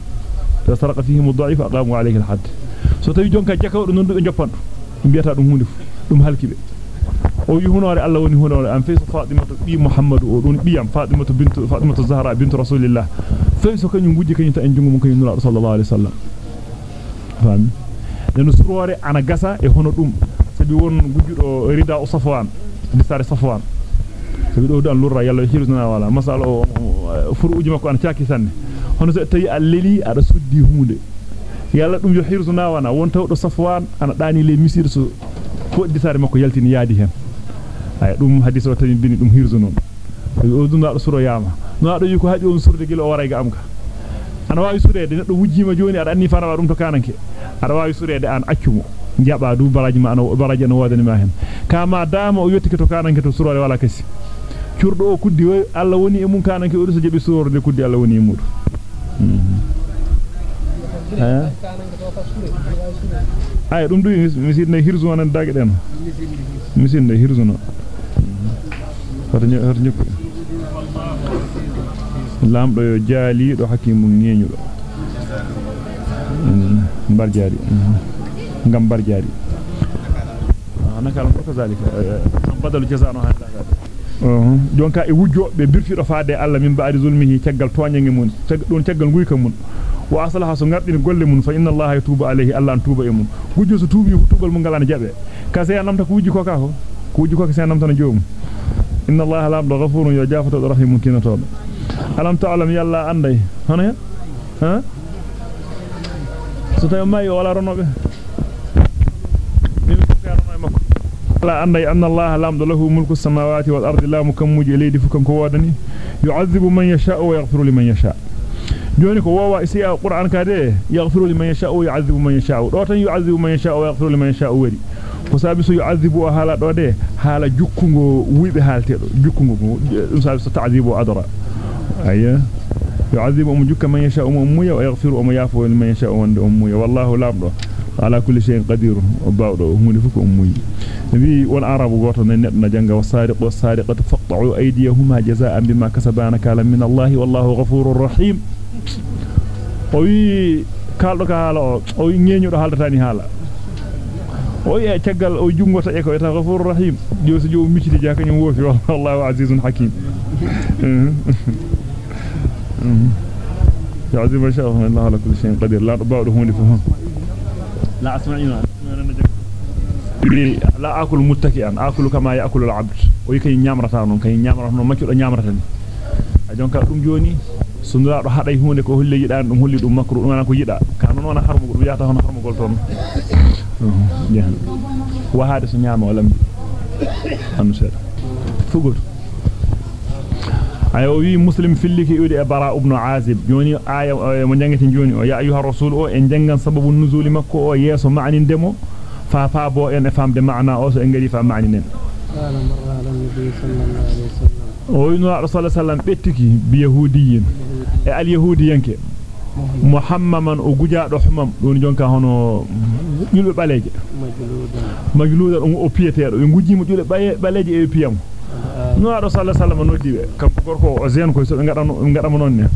ida sarqa fihim ad-da'if aqamu alayhi al-hadd so tawi jonka jakawdo non dube joppanto biyata dum hunde dum halkibe o wi hunore Allah woni hunore am fe Fatimatu bi Muhammadu o don biyam Fatimatu bintu Fatimatu Zahra bintu Rasulillah fe so kanyum gujji kanyum ta en jungo mun kanyum nula sallallahu alaihi wasallam fami den surore ana gasa e hono dum sabi won gujjudo rida o Safwan disare Safwan sabi do dan lurra yalla hirsuna wala masala o furuuji makko an ciaki sanne hono so tawi alleli ada suddi hunde yalla dum yo hirsuna wana won tawdo Safwan ana dani le misir so ko disare makko yaltini yaadi hen ay dum hadith o tan bini dum hirzu non o dum do suro yama no ado yi ko haji on surde gilo o warayga amka ana waawi surede neddo wujjima joni ada anni fana dum to kananke ada waawi surede an accumo jaba du baraji ma ana baraji no wadani ma hen kama dama o yottike to kananke to surore wala kasi curdo o kuddi Allah woni e mun kananke o so jebi surode kuddi Allah woni e mudu ay dum du misidne hirzu wonan dage den misidne hirzu no horño horño lamdo yo jaali do hakimu ngeñudo mbar jaari ngam mbar jaari anaka lam ko zalika badalu jazaano hada uh jonka e wujjo be birtido faade alla min baadi zulmihi caggal toñange mun don caggal guyka mun wa aslaha so ngardini golle mun fa inna allaha yatubu alayhi alla an tuba e mun wujjo so tuubi tubal mun galana jabe ka se namta ko wujji ko ka ko ko wujji ko ka se namta no joom inna allaha la ghafurun ya jafatu rahimun kinatodo alam ta'lam yalla anday hono ya ha so taw may wala ronobe min ko ronoy makko la anday anna allaha lamdu lahu mulku samawati wal ardi la mukammuji leydi fukan ko wodani yu'adhibu man yasha'u wa yaghfiru liman yasha' joni ko wowa isi alquran ka de yaghfiru liman yasha'u wa yu'adhibu man yasha'u do tan yu'adhibu man yasha'u wa yaghfiru liman yasha'u wari ko sabi so yu'adhibu hala do de hala jukkungo wiibe haltedo jukkungo dum sabi so ta'dhibu adra أي يعذب أمجك من يشاء أم أمي ويغفر أم يافو من يشاء أم أمي. والله لا على كل شيء قدير. وباوده هم لفك أمي. نبي والعرب قرطنا نتنا جنغ والصادق والصادقة فاقطعوا أيديهما جزاء بما كسبان كالا من الله. والله غفور رحيم. قوي كالوك هالا قوي نينيو رحال تاني هالا قوي اتقال أو جنغ وطعيك ويتا غفور رحيم. جيوس جو ميشي جاكا نموفي والله عزيز حكيم. *laughs* يا عظيم الشرف من الله على كل شيء قدير. لا بعد هون فهم. لا اسمع ايمان لا آكل متكئا يعني آكل كما يأكل العبد. ويكي نيامرتا نون كاي نيامرتا نون ماكيو نيامرتا ني أجون كا دوم جوني سندرا دو حداي هون كو هولي يدا دوم هولي دوم مكرو دوم نكو يدا كان نون حرمو دو ياتا هون حرمو غول تون وهذا سنيامو ولم انسر فغور ay o wi muslim filliki udi e bara ibn azib joni aya mo jangati joni o ya ayuha rasul o en jangan sababu nuzuli makko o yeso maani ndemo fa fa bo en e famde maana o so en ngari fa maani nen o wi no rasul sallam bettiki bi yahudiyin e al yahudiyanke muhammaman o gujaado humam don jonka hono julbe baleje مجلودا majluda dum o piyeteedo be gujjimo julbe baleje e piyam no ado sallallahu alaihi wasallam noddibe kanko gorko o zen ko so be ngadano be ngadamo non ne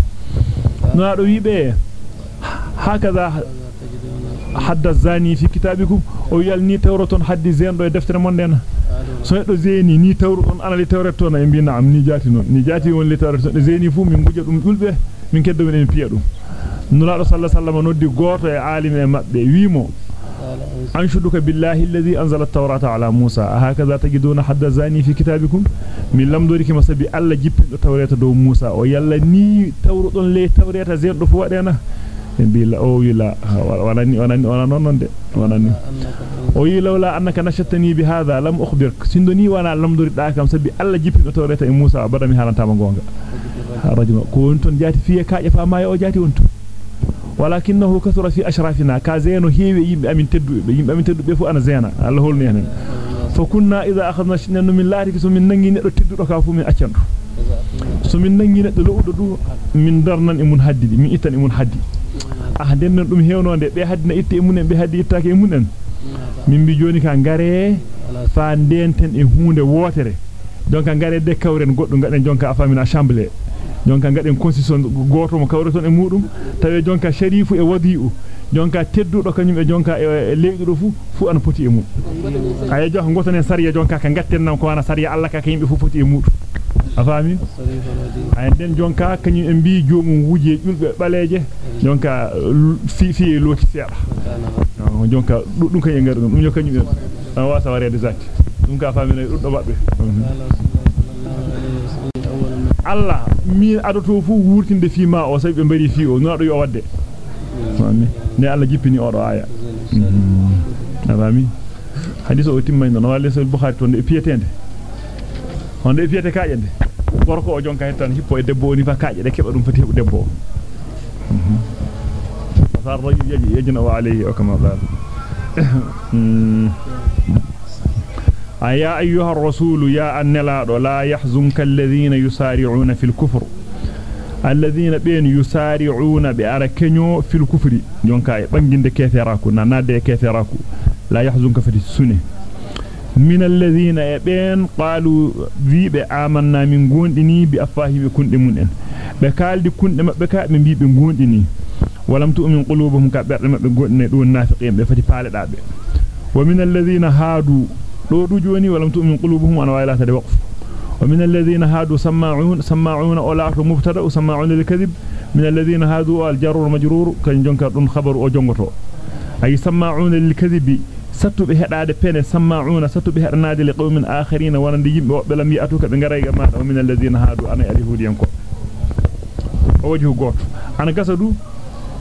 no ado wiibe hakaza hadda zani fi kitabikum o yal ni tawraton haddi zendo e deftere mon dena so do zeni ni tawru on ana li tawraton e bi na'am ni jati non ni jati won li tawraton zeni fu min gujja dum dulbe min keddo min en piya dum nulaado sallallahu alaihi wasallam noddi goto e alime mabbe wiimo أنشدك بالله الذي أنزل التوراة على موسى. هكذا تجدون حد زاني في كتابكم؟ من لم دورك ما سبي الله جبن التوراة دو موسى. ويلا ني تورط لي توراة زين دفو ودينا بلا أو يلا. وناني وناني وناني أو يلا ولا أنك نشتني بهذا. لم أخبرك. سندني وأنا لم دورك داكم سبي الله جبن التوراة موسى. بدأ من تامن غونغا. رجل كنتم جاتي فيه كاجة فما يو جاتي وأنتم ولكنه كثر في أشرافنا كازينو هيوي يمبي أمين تدو يمبي أمين تدو بفو أنا زينا الله هو المهنم فكنا إذا أخذنا شنن من لارك سو من نغي ندو تدو كافو من darnan e mun haddidi min ittan e mun haddi ah dennan dum hewnonde be haddina itte e munen be haddi ittake e munen min bi joni ka ngare fa ndenten e hunde wotere donc ngare de kawren goddo ngaden jonka afamina assemblée jonka gaden constitution goto mo kawreton e mudum tawe jonka sharifu e wadi'u jonka teddudo kanyum e jonka e leegido fu fu an poti e mum ay jonka gotonen sariya jonka ka gatten nan ko wana sariya Allah ka kayimbe fu poti e mudum afami ay den jonka kanyum en bi jomum wuje julbe baleje jonka fi fi loti seeda jonka dum kay ngar dum dum kanyum en wasa warede zati dum ka famina duddo mabbe Allah mi adoto fu wurtinde fi ma o sabi be bari fi o no do yo wadde mami ne Allah jippini o do aya abami hadith o timmayno no wale sahih bukhari to de pietende honde piete kaajende gorko o jonka hetan hippo e debbo ni fa kaaje de keba dum fati hebu debbo far rajul yaji yajna wa alayhi o kama qala أيا أيها الرسول يا أنلا لا يحزنك الذين يسارعون في الكفر. الذين بين يسارعون بأركنيو في الكفر. جونكا بانجند كيفراكو ناناد كيفراكو لا يحزنك في السنة. من الذين يبين قالوا ذي بآمنا من غوندني بأفاهم كند منن. بكالدي كند مبكا من بي بغوندني ولم تؤمن قلوبهم كبر مبه غوندني دون نافقين بفتي بالدابه ومن الذين هادوا لو دوجوني ولم تؤمن قلوبهم وأنا لا تدوقف ومن الذين هادوا سماعون سماعون اولات مبتدأ وسماعون للكذب. من الذين هادوا الجر والمجرور كان جونكدون خبر أو جونغوتو أي سماعون للكذب ستو بي هداده بين سماعون ستو بي هرناده لقوم آخرين. وأنا دي يمبو بلم يأتوك بي من الذين هادوا أنا اليهود ينكو. وجهه غوت أنا غسدو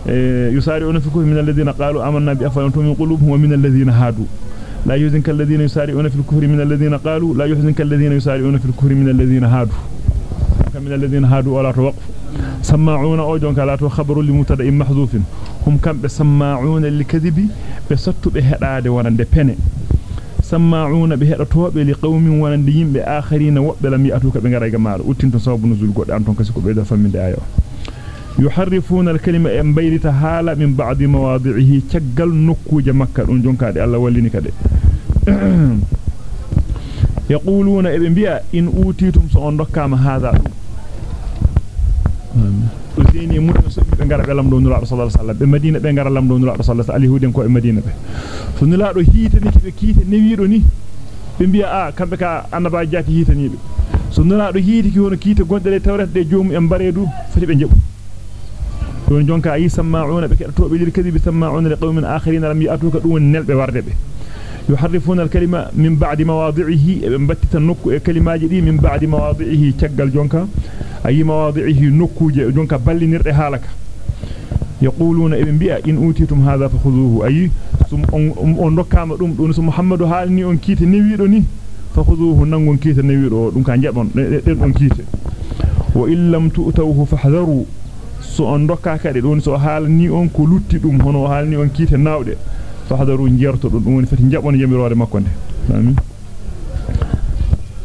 إيه، يساري في من الذين قالوا آمنا بافا ينتم قلوبهم. ومن الذين هادوا. لا يحزنك الذين يسارعون في الكفر من الذين قالوا لا يحزنك الذين يسارعون في الكفر من الذين هادوا. من الذين هادوا ولا توقف. سماعون أو دونك لا خبر لمبتدأ محذوف. هم كم؟ بسماعون للكذب. بسط بهداده ونande pene سماعون بهدتوبه لقوم wobbe lam yatuka be ngara gamaado uttinto sababu nuzul godde anton kasi ko be da faminde ayo يحرفون الكلمة ام بيرتا حالا من بعد مواضعه تشغل نكوجه مكه دون جونكاده الله وليني كده يقولون ابن بيا ان اوتيتم سو دوكام هذا be ngara lamdo nula sallallahu alaihi wasallam huden ko e madina be so nula do hiitani be kiite newido ni be biya a kambe ka annaba jati hiitani be so nula do hiiti ki hono kiite gonde tawret de joomu en baredu fati be jebu don jonka ay sama'una be kedtobe lil kadhibi sama'una li qaumin akharin lam ya'tuka dum nelbe warde be yuharrifuna al kalima min ba'di mawadhihi be battita nokku e kalimaaji di min ba'di mawadhihi tiagal jonka ay mawadhihi nokkuje jonka ballinirde halaka yaquluna ibn bi'a in utitum hadha fakhudhuhu ay sum on dokkama dum don so muhammadu halni on kiite newido ni fakhudhuhu nangon kiite newido dum ka jabon den on kiite wa illam tu'tawhu fahdharu so on dokka kade don so halni on ko lutti dum hono halni on kiite nawde fahdaru jerto dum woni fati jabon yamirore makko de amin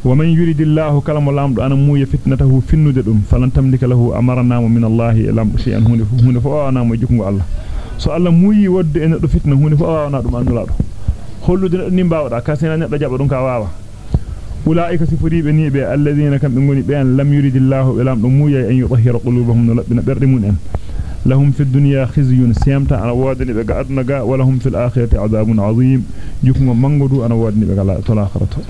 ومن يريد الله كلام لامدو أنا موي فتنته فينوده dum falan tamlika lahu amarna min Allah lam shay'an hunde hunde fo ana mo jukungo Allah so Allah muyi wadde en do fitna hunde fo ana dum annula do hollude ni baawda kasina neddo jaba dum ka waawa ulaika sifuribe ni be alladheena kam be ngoni be an lam yuridillahu lam dum muyi an yutahhira qulubahum no labbina berde mun en lahum fi dunya khizyun siyamta ana wodani be ga aduna ga wala hum fil akhirati adabun azim jukungo mangodu ana wodani be ga to l'akhirati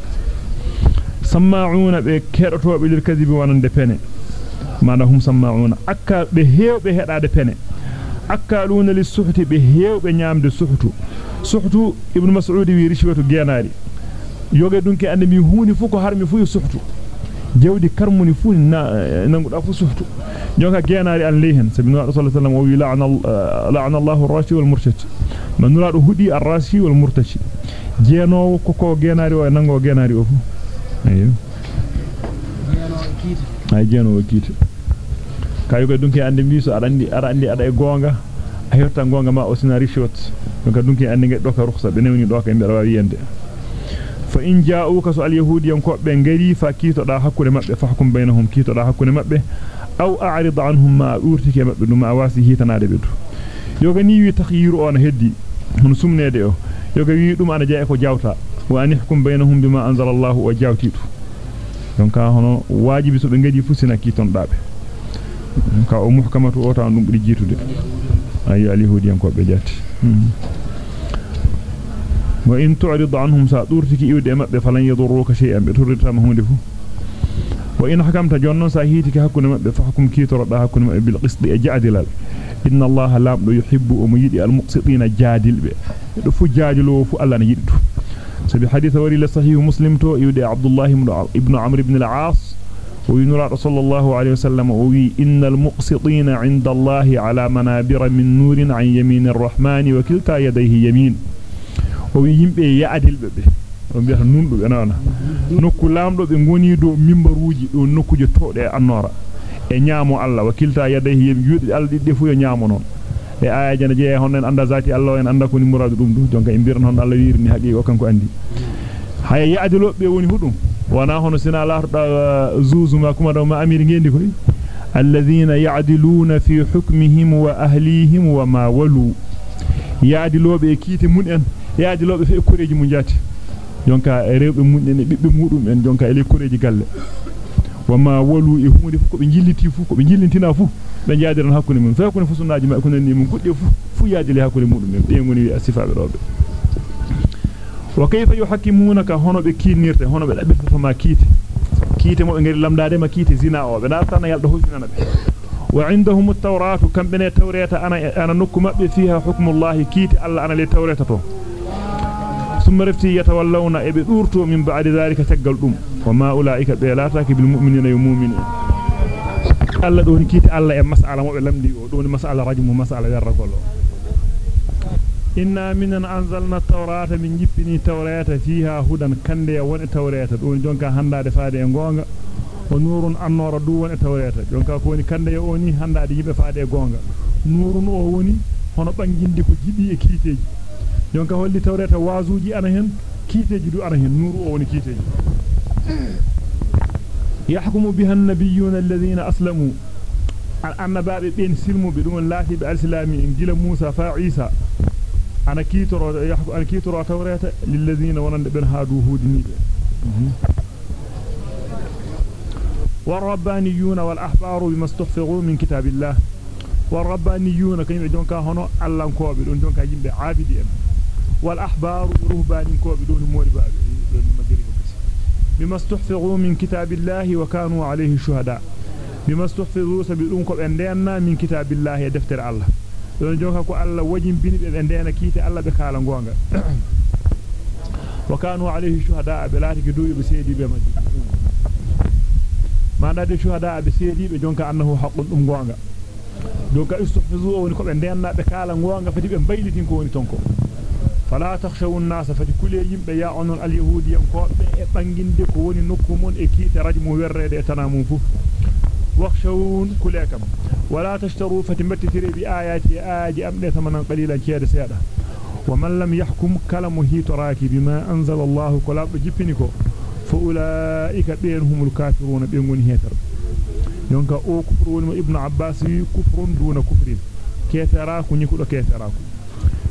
sama'una be kedotobe lil kadhibi wonande pene mana hum sama'una akka be hewbe yoge dunke ande mi huuni fu ko harmi fu suhtu jawdi karmuni fu nanguda fu suhtu jonka genari an lehen sabi nabi sallallahu alaihi wasallam wi la'ana la'ana ar-rashi wal murtad man nuradu hudi ar-rashi wal murtashi jeno ko ko genari o nango genari o fu ayo ay jeno o kite kayo ko dunki ande biso ada andi ada e gonga a yotta gonga ma o sina rishot donc dunki ande ngeddo ka rukhsa be newni wawi yende hakkude mabbe fa hukum bainahum kito da hakkude mabbe aw a'rid anhum ma urtike mabbe dum awasi hitanade bedu yoga ni wi takhyiru on heddi hono sumnede o yoga wi dum ana jaa ko jawta wa an yahkum bainahum bima anzala Allah wa jawtitu donc hono wajibi so be ngadi fusina kiton dabe ka o muhkamatu o tan dum buri jitude ayi al yahudiyan ko be jatti wa in tu'rid anhum sa durtiki iwde mabbe falan yadurruka shay'an be turrita ma وإن تعرض عنهم ساتورتك إيو دي مأبي فلن يضروك شيئا بطررت مهودف وإن حكمت جنن سأهيتك حكونا مأبي فحكم كيتر ربا حكونا مأبي بالقصد أجعدل إن الله لا يحب أميدي المقصطين جادل. فو جادلو فو ألا نجدد سبحديث ولي لصحيح مسلم تو إيو دي عبد الله ابن عمرو بن العاص. وينرى صلى الله عليه وسلم أوي إن المقصطين عند الله على منابر من نور عن يمين الرحمن وكلتا يديه يمين. وي يمبي يعدل ببه ومبيها نندو بنانا نكو لامدو بنغوني دو ممبروجي دو نكو جو تودي أنورا e nyaamo Allah wakilta yadayhi yem yuudi Allah didde fu yo nyaamo non e aya jana je honnen anda zati Allah en anda ko ni muradu dum du jonka imbirna hon Allah wirni haqiqo o kanko andi haya yaadilo be woni hudum wana hono sina larda zuzuma kuma do ma amir ngendi koy alladhina ya'diluna fi hukmihim wa ahlihim wa ma walu yaadilobe kiite mun en yaadilobe fe koreji mun jati jonka rewbe mun bibbe mudum en jonka ele koreji galle wa ma walu e hunde fu ko be jilliti fu ko be jillintina fu be jaadiran hakkunde mun fa ko fu sunnaji ma ko nanni mun gudde fu fu yaadile hakkunde mudum en be ngoni asifabe robe wa kayfa yuhakkimunaka hono be kinirte hono be dabbirta ma kiite kiite mo be ngari lamdade ma kiite zina o be dartana yaldo husnana be wa indahum at-tauratu kam bene tawreta ana ana nokku mabbe fiha hukmullahi kiite alla ana le tawreta to summa rafti yatawallawna e be durto min ba'di zalika tagal dum wa ma ulaika be lataki bil mu'minina yu'minin alla don kiite alla e mas'ala mo be lamdi o don mas'ala rajmu mas'ala yarra gollo inna minan anzalna tawrata min jippini tawrata fiha hudan kande ya woni tawrata don jonka handade faade e gonga o nurun annora du woni tawrata jonka ko woni kande jonka holli tawrata wazuji ana hen kiiteji du ana hen nuru o woni kiiteji yahkumu biha an-nabiyyuna alladhina aslamu annababe ben silmu be dum laati be al-islami in gila Musa fa Isa ana kitoro yahku ana kitoro tawrata lil ladina wonande ben haadu hudinibe والربانيون والأحبار بما استحفظوا من كتاب الله والربانيون كيما جونكا هونو اللانكوبه دون جونكا يimbe عابدي en والأحبار ورهبان بدون موربابه بما استحفظوا من كتاب الله وكانوا عليه شهداء. بما استحفظوا سبيلون كوب اندينا من كتاب الله دفتر الله. جوكو الله وجين بين اندينا كيتي الله بكالا غونغا وكانوا عليه شهداء بلاتي دوي بسيدي بمجي ما نادي شهداء بسيدي بجونكا أنه حق دوم غونغا دوكا استحفظوا ونكوب اندينا بكالا غونغا فدي بمبيلتين كوني تونكو. Ko be e banginde ko woni nokku mon e kiite rajmu werrede e tanamum fu wakhshawun kulekam ولا تشتروا فتمتتري بآياتي آياتي أمني ثمنا قليلا كياد سيادة. ومن لم يحكم كلمه تراكي بما أنزل الله كلاب جبنكو فأولئك بينهم الكافرون بينهم هيتر. يونك أو كفر ولم ابن عباس كفر دون كفر. كيتراكو نيكو كيتراكو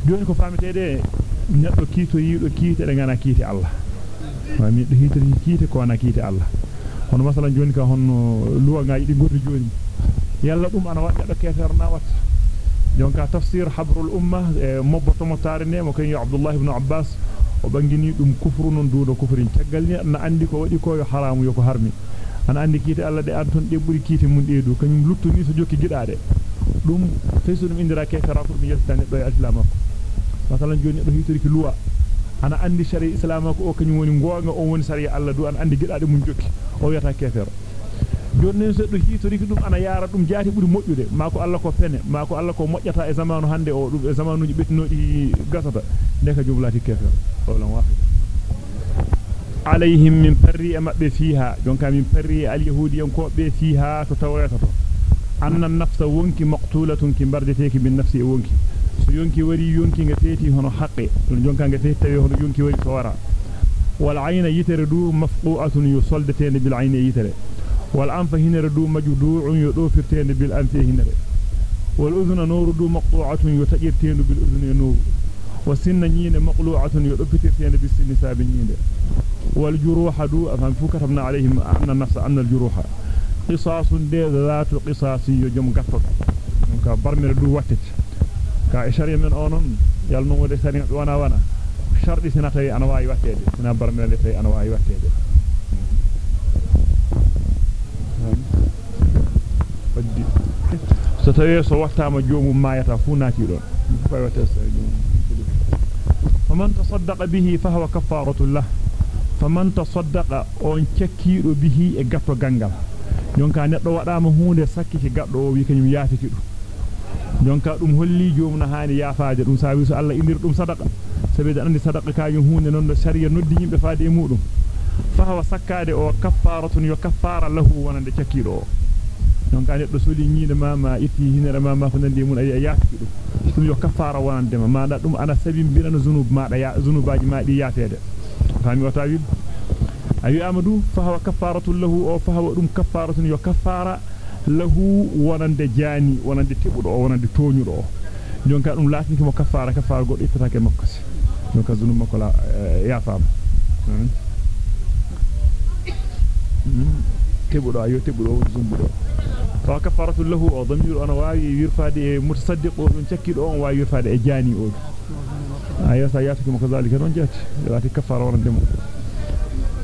joni ko fametede neddo kiito yiido kiite de ngana kiite Allah wa mi do hitori kiite ko na kiite Allah hono masalan joni ka honno luwa nga yidi gordi joni yalla dum ana wadda do keterna wat jonka tafsir habrul umma mobboto mo tarine mo kany abdullah ibn abbas o bangini dum kufru non duudo kufrin tagal ni na andi ko wadi ko yo haramu yo ko harmi ana andi kite alla de anton de buri kite mun deedu kanyum luttu ni so jokki gidaade dum feesu dum indira kefara ko mi yeltane do e islamako masalan joni do hitori ki luwa ana andi shari islamako o kanyum woni gonga o woni sari alla du an andi gidaade mun jokki o yata kefero jonni so do hitori ki dum ana yara dum jaati buri mojjude mako alla ko pene mako alla ko mojjata e zamanu hande o dum e zamanuji bettinodi gasata deka jumlati kefero qawlan wahid عليهم من فري مبه فيها دونك من فري اليهود ينكوبه فيها تتوريتو أن النفس وونكي مقتولة كمبردتك بالنفس وونكي so yonki wari yonki nga feti hono haqqe don jonka nga feti tawi hono yonki wari to wara wal ayna yitere du mafqu'atun yusaldatene bil ayni yitere wal anfa hinere du majdu'un yudofirtene bil anfi hinere wal udhuna nuru du maqtu'atun yutajirtene bil udhuni nuru wasinna nyine maqlu'atun yudofitirtene bis sinni sabi nyinde wal juruha du afan fukatabna alayhim anna nafsa anna al juruha qisasun zatu qisasi yo jom gatto ka barmere du wattete ka e sharia men onon yalno wode sari wana wana shardi sina tawi ana wawi wattede sina barmere tawi ana wawi wattede waddi so tawi so wattama jomum mayata fu naati don fay watta faman tasaddaqa bihi fa huwa kafaratu lah faman tasaddaqa on cekkido bihi e gatto gangal jonka neddo wadama hunde sakkiki gaddo wi kanyum yaafiki dum jonka dum holli jomna haani yaafaade dum sawi so Allah indir dum sadaqa sabi da andi sadaqa kaayum hunde non do sharia noddi yimbe faade e mudum fa hawa sakkade o kaffaratun yo kaffara lahu wonande cakkido o jonka neddo soli nyiide mama itti hinere mama ko nandi mun ay yaafiki dum dum yo kaffara wonande ma maada dum ana sabi birana zunub maada ya zunubaji maadi yaafede fami wata wi ayi amadu fa hawa kaffaratu lahu o fa hawa dum kaffaratun yo kaffara lahu wonande jaani wonande tebudo wonande toñudo o jonka dum latinki mo kaffara kaffara goddo ittataake makko si jonka zunub makko la yaafama tebudo ayo tebudo woni zumbudo fa kaffaratu lahu o damiru ana waawi wirfade e mutasaddiq o dum cakkido on waawi wirfade e jaani o ayo sa yaatiki mo kazalika non jati lati kaffara wonande mo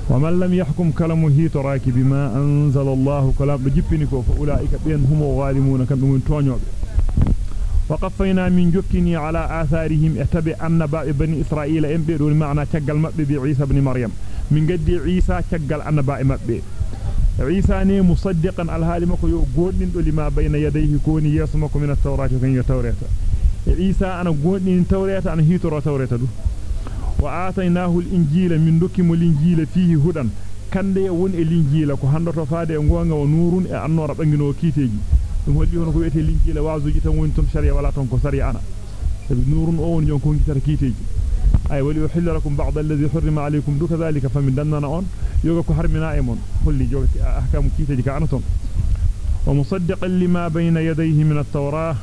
ومن لم يحكم كلامه تراك بما أنزل الله كلام بجبنكو فأولئك بين هم غالمون كم من تونيوب وقفينا من جكني على آثارهم. اتبع أن بني إسرائيل. انبيروا المعنى تقل مأبي بعيسى بن مريم. من قد عيسى تقل أن باء مأبي. عيسى ني مصدقا على هذه مكو يقول لما بين يديه كوني يسمك من التوراة كن يتوريت عيسى أنا قول توريت أنا هيترو توريت دو وآتيناه الإنجيل من دكم الإنجيل فيه هدى كند يون الإنجيل كهند رفاد يونغ ونور أنور بنجنو كيتي ثم هل يهون قوية الإنجيل وعزو جيتم وأنتم شريع ولا تنكو سريع أنا نور أون يونكون كتر كيتي أي وليحل لكم بعض الذي حرم عليكم دو كذلك فمن دننا نعون يوغكو حرم نائمون كل جوك أحكام كيتي كأنتم ومصدق لما بين يديه من التوراة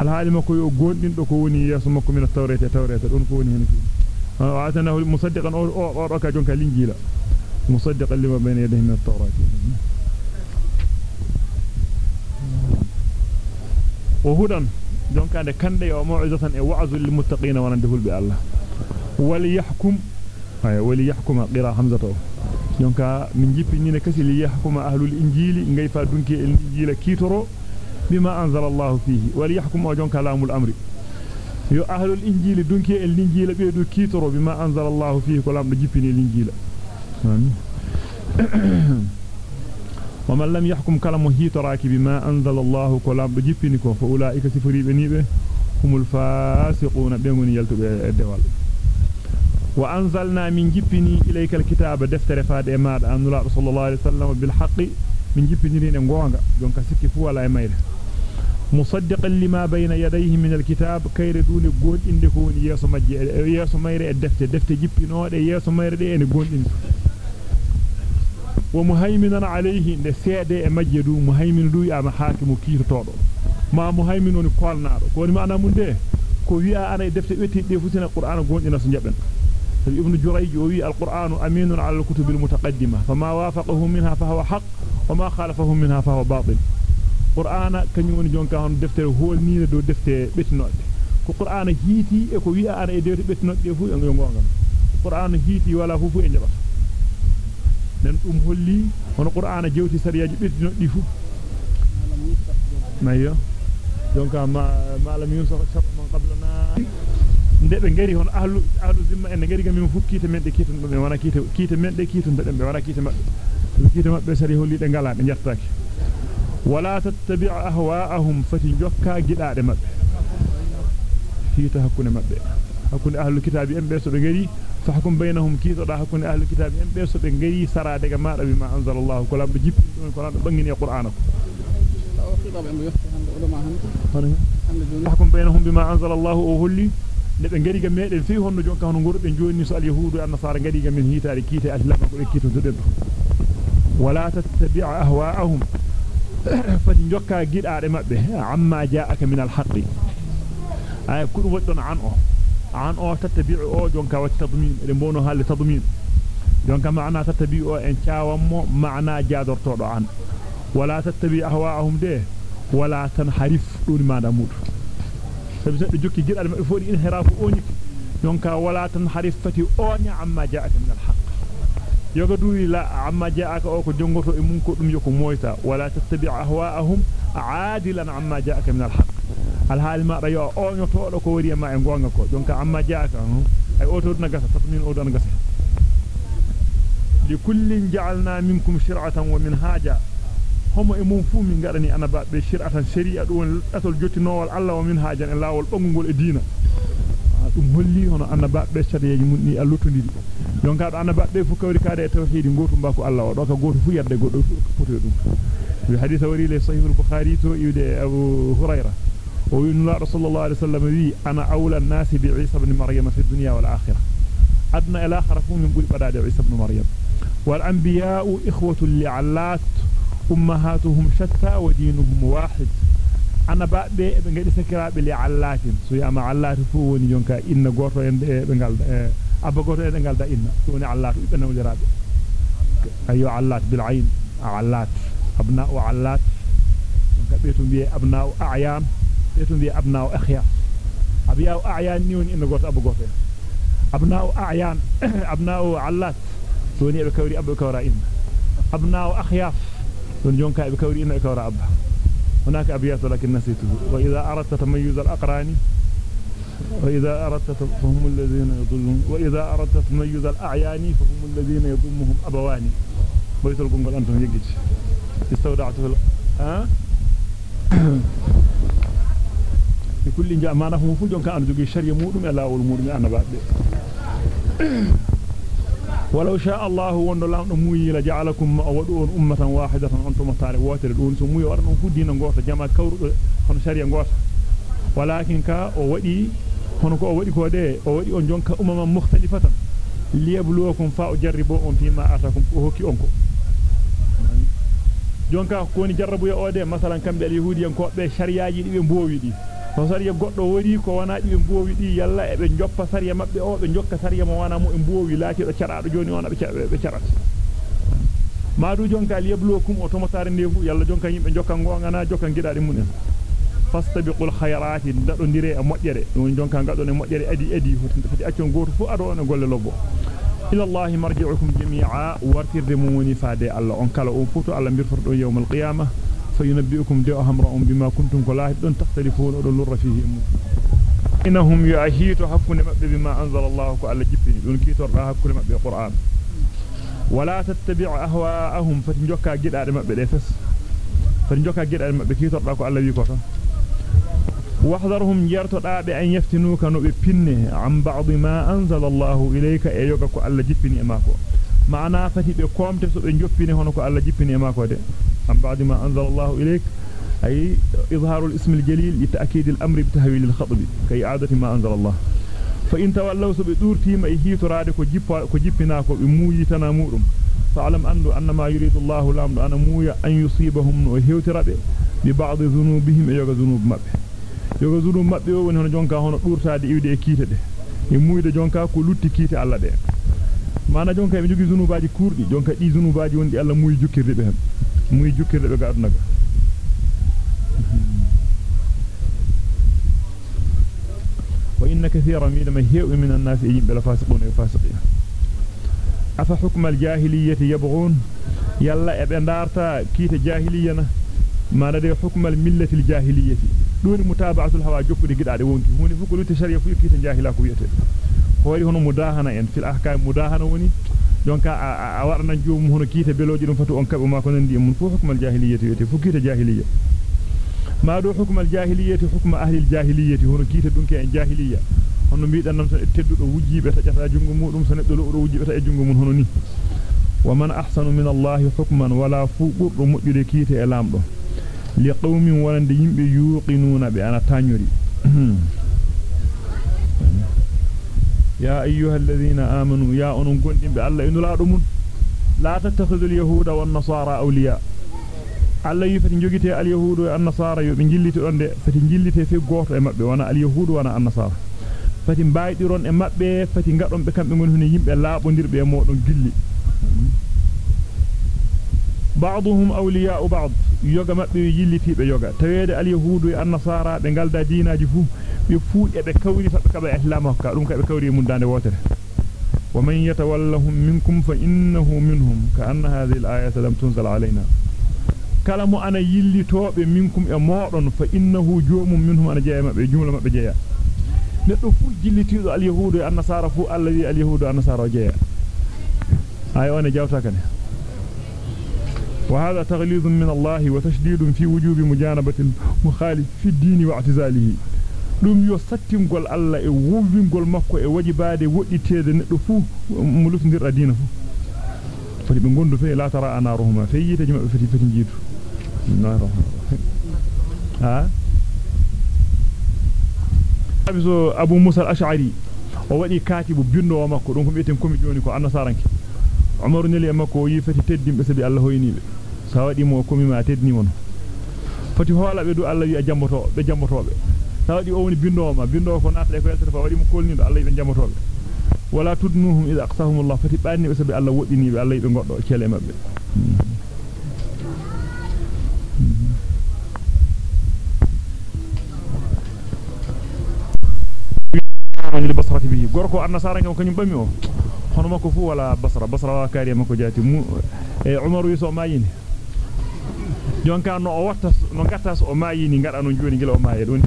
العالم كو يقول دين دو كوني ياسمكم من التوراة التوراة دون هنا فيه وآتناه مصدقا أو ركا جونك الإنجيل مصدقا لما بين يديه من التوراة. وهدى جونك عند كندي وموعظة وعظ للمتقين وننده بالله. وليحكم وليحكم قراء حمزة. جونك من جيب نين كسي ليحكم أهل الإنجيل. غيفا دونك الإنجيل كيترو بما أنزل الله فيه. وليحكم جونك لام الأمر. Yo ahlul injili dunki el linjila be do kitoro bima anzalallahu fihi ko lamdo jippini linjila. ومن لم يحكم كلامه هيتراك بما أنزل الله كلام بجيبينكم فأولئك سفري بنيبه هم الفاسقون بيغون يلتو الدوال وأنزلنا من جيبيني إليك الكتاب دفتر فاد إماد أن الله صلى الله عليه وسلم بالحق من جيبيني نغوانغا جونك سكي فو ولا يميل مصدقا لما بين يديه من الكتاب كير دون غول اندي كون ييسو ماجي ييسو مير الدفته دفته جيبينوده ييسو مير دي اني غول اندي ومهيمنا عليه ده سيده ماجي دو مهيمن دو يا حاكم كيتودو ما مهيمن ني كولنادو كوني ما أنا مونده كو ويا أنا دفته ويتي دي القرآن غول اندي ناسو ابن جريج وي القرآن أمين على الكتب المتقدمة. فما وافقه منها فهو حق وما خالفه منها فهو باطل. القرآن كنيون جون كان دفتر هو نير دو دفتر بتنوت القرآن هيتي اكو وي ار اي دفتر بتنوت دفو يون غونغام القرآن هيتي ولا هو فو انجبات نن دوم هولي هون القرآن جوتي سرياج بتنوت دفو مايو جون كان ما ما لم يوسف شاب من قبلنا ndebe be ngari hon ahlu ahlu zimma en ngari gam mi fukkite men de kitum be wana kite kite men de kitum be be wana kite mabbe kite mabbe sari holli de galade njartaki ولا تتبع أهواءهم فتنجوكا جدا دمب في تحكون مبب حكون أهل الكتاب أمبير سبقري فحكم بينهم كيسو دا حكون أهل الكتاب أمبير سبقري سرى دقاء ما ربي ما أنزل الله. كلام بجيب كلام بنيني قرآنك. حكم بينهم بما أنزل الله أهلي لكن جري جميل فيه هن جون كانوا جرب نجوا النساء اليهود أن صار جري جميل هي تاريكية أهل الله كل إيه كيتون تدبر. ولا تتبع أهواءهم. Fati jokka gidaade mabbe amma ja'aka min al-haqqi ay kudu waddon an o an o tattabi'u o jonka wat tadmin e bono halle tadmin jonka maana tattabi'u en caawammo maana jaadortodo an wala tattabi' ahwa'ahum de wala tanharif dun maada mudu sabi seddo jokki gidaade mabbe fodi inhirafu oni jonka wala tanharif fati onya amma ja'aka min al-haqq yoga duwi la amma ja'aka o ko jongoto e mun ko dum yoko moyta wala tattabi' ahwa'ahum aadilan amma ja'aka min al-haqq al hal ma rayo o nyoto ko wari ma e gonga ko jonka amma ja'aka ay oto na gasa tatmin o don gasa li kullin ja'alna minkum shir'atan wa minhaja homo e mum fu min gadani anaba be shir'atan shari'a dum atol jottinowal Allah wa minhajan e lawol bangol e diina dum holli hono annaba be shari'aji mun ni allutundiri jonka do annaba be fu kawri kaade e tawhidi goto mbako Allah o do ka goto fu yadde goddo fu poto dum bi hadith wari le sahih al-bukhari to yude abu hurayra o yunna rasulullah sallallahu alaihi wasallam wi ana awla an-nas bi isa ibn maryam fi dunya wal akhirah adna ila akhirafu min buri badade isa ibn maryam wal anbiya'u ikhwatu li'allat ummahatuhum shatta wa dinuhum wahid annaba be be ngadi sakiraabe li allatin so yama allati fu woni jonka inna goto en be galda e abba goto en galda inna so woni allatu be nawliraabe ayo allat bil ayn allat abna wa allat jonka be to biye abna a'yan be to biye abna akhya abiya a'yan ni woni inna goto abba goto abna a'yan abna allat so woni be kawri abba kawra inna abna akhya don jonka be kawri inna kawra abba هناك أبيات لكن نسيته وإذا أردت تميز الأقران وإذا أردت فهم الذين يضلون وإذا أردت تميز الأعيان فهم الذين يضمهم أبوان. بيت القنقل أنتم يجيج استودعته ال... ها؟ *coughs* لكل جاء ما نفهم فجون كأن جوجي مودم ألا والمودم أنا بعد. ولو شاء الله وان لا نموي لجعلكم أودون أمة واحدة أنتم تعرفوا واتر دون سموي ورنو فدينا غوتا جماعة كور هن شريه غوتا ولكن كا أو ودي هن كو ودي كو دي أو ودي أون جونكا أمم مختلفة. ليبلوكم فا اجربوا ان فيما أتاكم. أوكي أونكو. جونكا كوني جربوا يا أودي. مثلا كامبي اليهوديان كوبي شرياجي دي بووي دي. To sariya goddo wari ko wana di be mbowi di yalla e be joppa sariya mabbe o be jokka sariya mo wana mo e mbowi laati do caraado joni on be be carat maadu jonka al yabluwakum o to motare ndefu yalla jonka yimbe jokka ngongana jokka gidaade munen fastabiqul khayrati dado dire e modjere don jonka ngado ne modjere adi adi foti accon goto fu ado on golle lobbo ila allah marji'ukum jami'a wartirde mumuni faade allah on kala on futo allah birtordo yawmal qiyamah فينبئكم دو أهم رأم بما كنتم كلاهدون تختلفون أولو اللر فيه أمو إنهم يأهيتوا حفون مأبي بما أنزل الله على جبه ينكيتوا الله كل مأبي القرآن. ولا تتبع أهواءهم. فتنجوكا جدع مأبي الأفس. فتنجوكا جدع مأبي كيتوا الله على جبه واحذرهم يرتدى بأن يفتنوك نبي بني عن بعض ما أنزل الله إليك. أيوكا على جبه أماكو. E maana fati be komte so be joppini hono ko Allah jippini e mako de am ba'd ma anzala Allah ilayk ay izharu al-ism al-jalil li ta'kid al-amr bi tahwil al-khatb kay i'adati ma anzala Allah fa in tawallaw so be durtima e hitorade ko jippa ko jippina ko be muuyitana mudum fa'lam andu annama yuridu Allah lamdu ana muuya an yusibahum no hewtirabe bi ba'd dhunubihim e yoga dhunub mabbe yoga zulu mabbe woni hono jonka hono durtaade iwde e kiite de e muyde jonka ko lutti kiite Allah de mana jonka be jogi zunubaaji kurdi jonka di zunubaaji wondi alla muy jukirde be hem muy jukirde be ga aduna ga wa inna kathiran min ma hiya min an-nas yim bil fasiqun wa fasiqin afa hukm al-jahiliyyati yabghun yalla e be darta kite jahiliyana mana de hukm al-millati al-jahiliyyati duni mutaba'atu al-hawa jukudi gidaade wonki hunde fukulu ko lutte sharia fu kiite jahila ko wiyete hoori hono mudahana en fil ahkam mudahana woni jonka a warna joomum hono kiite beloji dum fatu on kabe ma ko nandi mun fu hukm al-jahiliyyati wiete fu kiite jahiliyya ma do hukm al-jahiliyyati hukm ahli al-jahiliyyati hono kiite dunke en jahiliyya hono biidan nam tan teddudo wujjibe tajata jungo mudum so neddo lo wujjibe ta e jungo mun hono ni wa man ahsanu min Allah hukman wala fu burdo mujjude kiite e lamdo li qaumin walande yimbe yuqinuna be ana tanyori يا أيها الذين آمنوا يا أن قلتم بالله إن لا أدمون لا تتخذ اليهود والنصارى أولياء. ألا يفتنجوك اليهود والنصارى من جلت أنت فتنجلت في قوت أمبي وأنا اليهود وأنا النصارى. فتن بايدرون أمبي فتن قرن بكم من هنا يمبي. لا بندر بأموت جل بعضهم أولياء بعض. يوغا مبي جلت يوغا. تويد اليهود والنصارى بنقال دا دينا جفوه يفو يبكوري فبكب إسلامه كأرم كبكوري من دان واتر ومن يتولهم منكم فإنه منهم كأن هذه الآية لم تنزل علينا كلام أنا يلي توب منكم أمارا فإنه جوم منهم أنا جاي بجملة بجاية نتوفو جلي تيض اليهود النصارى فو الذي اليهود النصارى جاية أيوة أنا جاوتا وهذا تغليظ من الله وتشديد في وجوب مجانبة المخالف في الدين واعتزاله dum yo sattingol alla e wuwingol makko e wajibade wodditede neddo fu mu lufndirda diina fu fati be gondu fe la tara anaruhuma fe yite jima fati fati jitu ha abiso abu musa al-ash'ari o wadi katibu bindo makko dum ko bieten komi joni ko annasaranke umar neli makko yi fati teddimbe sabi allah hoynibe sa wadi mo komi ma tedni mon fati hola be du Allah wi a jamboto be jambotobe sa wadi o woni bindo ma bindo ko naata ko yeltata fa wadi mo kolnido Allah be jambotobe wala tudnuhum idha aqsahum Allah fati banni be sabi Allah woddini be Allah be goddo cele mabbe li basrati bihi gorko annasara ngam kanyum bami o hono makko fu wala basra basra wa kariya makko jati mu e umaru yuso mayini jonka no o watta no gatta so o mayini ngada non joni gila o maye don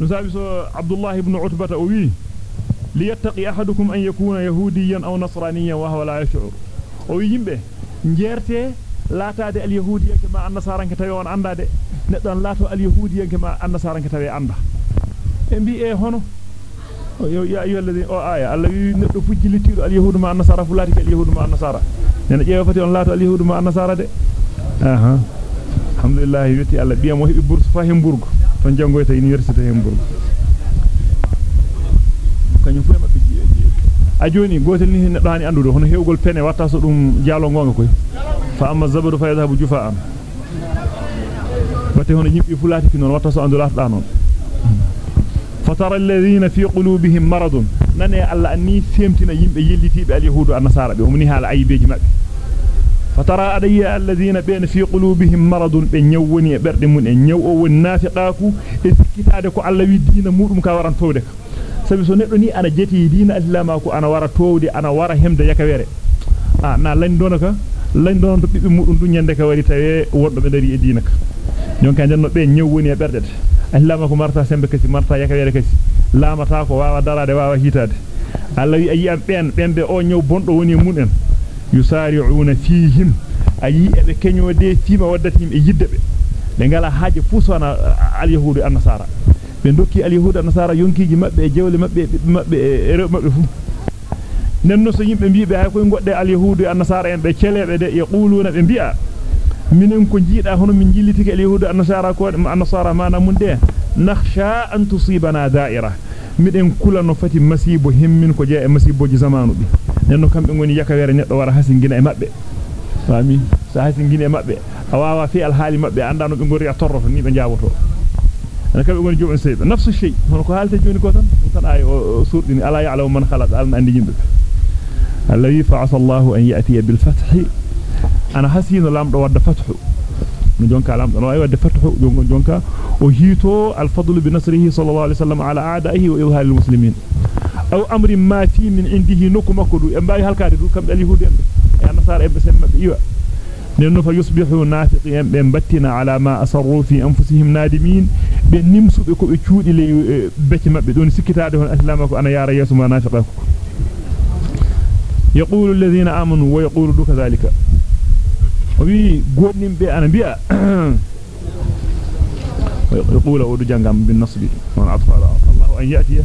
نسابس عبد الله بن عتبة أوي ليتقي أحدكم أن يكون يهوديا أو نصرانيا وهو لا يشعر. أوي ينبه نجيرتي لا تادي اليهودية كما أن نصارا كتابي وأن عنده نتان لا تو اليهودية كما أن نصارا كتابي عنده ام بي اي هونو؟ يا يا أيها الذين أو ايا الذي ند فجلتي اليهود ما النصارى فلاتك اليهود ما النصارى نانا يعني جيو فاتي اون لاتو اليهود ما النصارى دي. أها. الحمد لله يتي الله بيام وهي برص فاهم برغو ton jangoyta université hemburgo kanyum fu mabbe a joni gotel ni neddo hani andudo hono hewgol pene watta so dum jaalo gonga koy fa amma zabadu fa yadhabu jufa'an bate hono yimbe fulati ki non watta so andu laata non fatara alladhina fi qulubihim maradun nane alla anni femtina yimbe yellitibe al yahudu an nasara be umni hala aybeji mabbe فترى أدي الذين بين في قلوبهم مرض بنيوني بردمون نيوو النافقاك. إثكتادك على ودين مورمك ورانتودك سبسونيتوني أنا جتي دين أسلامك أنا ورطودي أنا ورهم ديك ويري. آه، أنا لن دونك. لن دون تبقى مورم دون يندك وريتاوي ورد مدري دينك. نيوك أنجلنا بنيوني بردت. أسلامك مرتا سمبكسي مرتا يك ويريكسي لا متاكو واوا دالا دي واوا هيتاد. الله يأيام بين بين بأو نيو بنتو وني مونين يسارعون فيهم. أي كن يودي فيما ودتهم يدب. لنقال حاجة فوسونا اليهود النصارى بندوكي اليهود النصارى ينكي جمب جول مب مب مب مب مب ننو سيم بمبي بهاكو ينقعد اليهود النصارى بكلا بده يقولون بمبيا منهم كن جيدا هنا من جيلتك اليهود النصارى كون النصارى ما نمون ده نخشى أن تصيبنا دائرة. من كل نفتي مسيب وهم من كجاء مسيب وجزمانه nenno kambe ngoni yakawere neddo wara hasingina e mabbe fami sa hasingina e mabbe a wawa fi al hali mabbe anda no be ngori a torroto ni be jaaboto ana kambe ngoni jobon seybe nafsu shay hono ko halte joni ko tan tan ay surdini ala ya'lamu man khalaq alna andi yimbe alladhi fa'asa Allahu an ya'tiya bil fath ana hasino lamdo wadda fathu no jonka lamdo no ay wadde fatahu jongon jonka o hito al fadlu bi nasrihi sallallahu alaihi wasallam ala a'da'ihi wa izhar al muslimin أو أمر ما في من عنده نكو مكدو ينبغي هالكاري دو كم دالي هودي أمبي يعني صار إبس أمبي إيوة. لأنه فيصبحوا ناتقين بمبتنا على ما أصروا في أنفسهم نادمين. بنمسو بكو إتشود إلي آه، بكي ما بدون سكتا دهون أسلامك أنا يا رياس ما ناتقك يقول الذين آمنوا ويقول دو كذلك. وبي قوبنين بي أنا بي. *coughs* يقول أودو جنغام بالنصب. من أطفال. الله أن يأتيه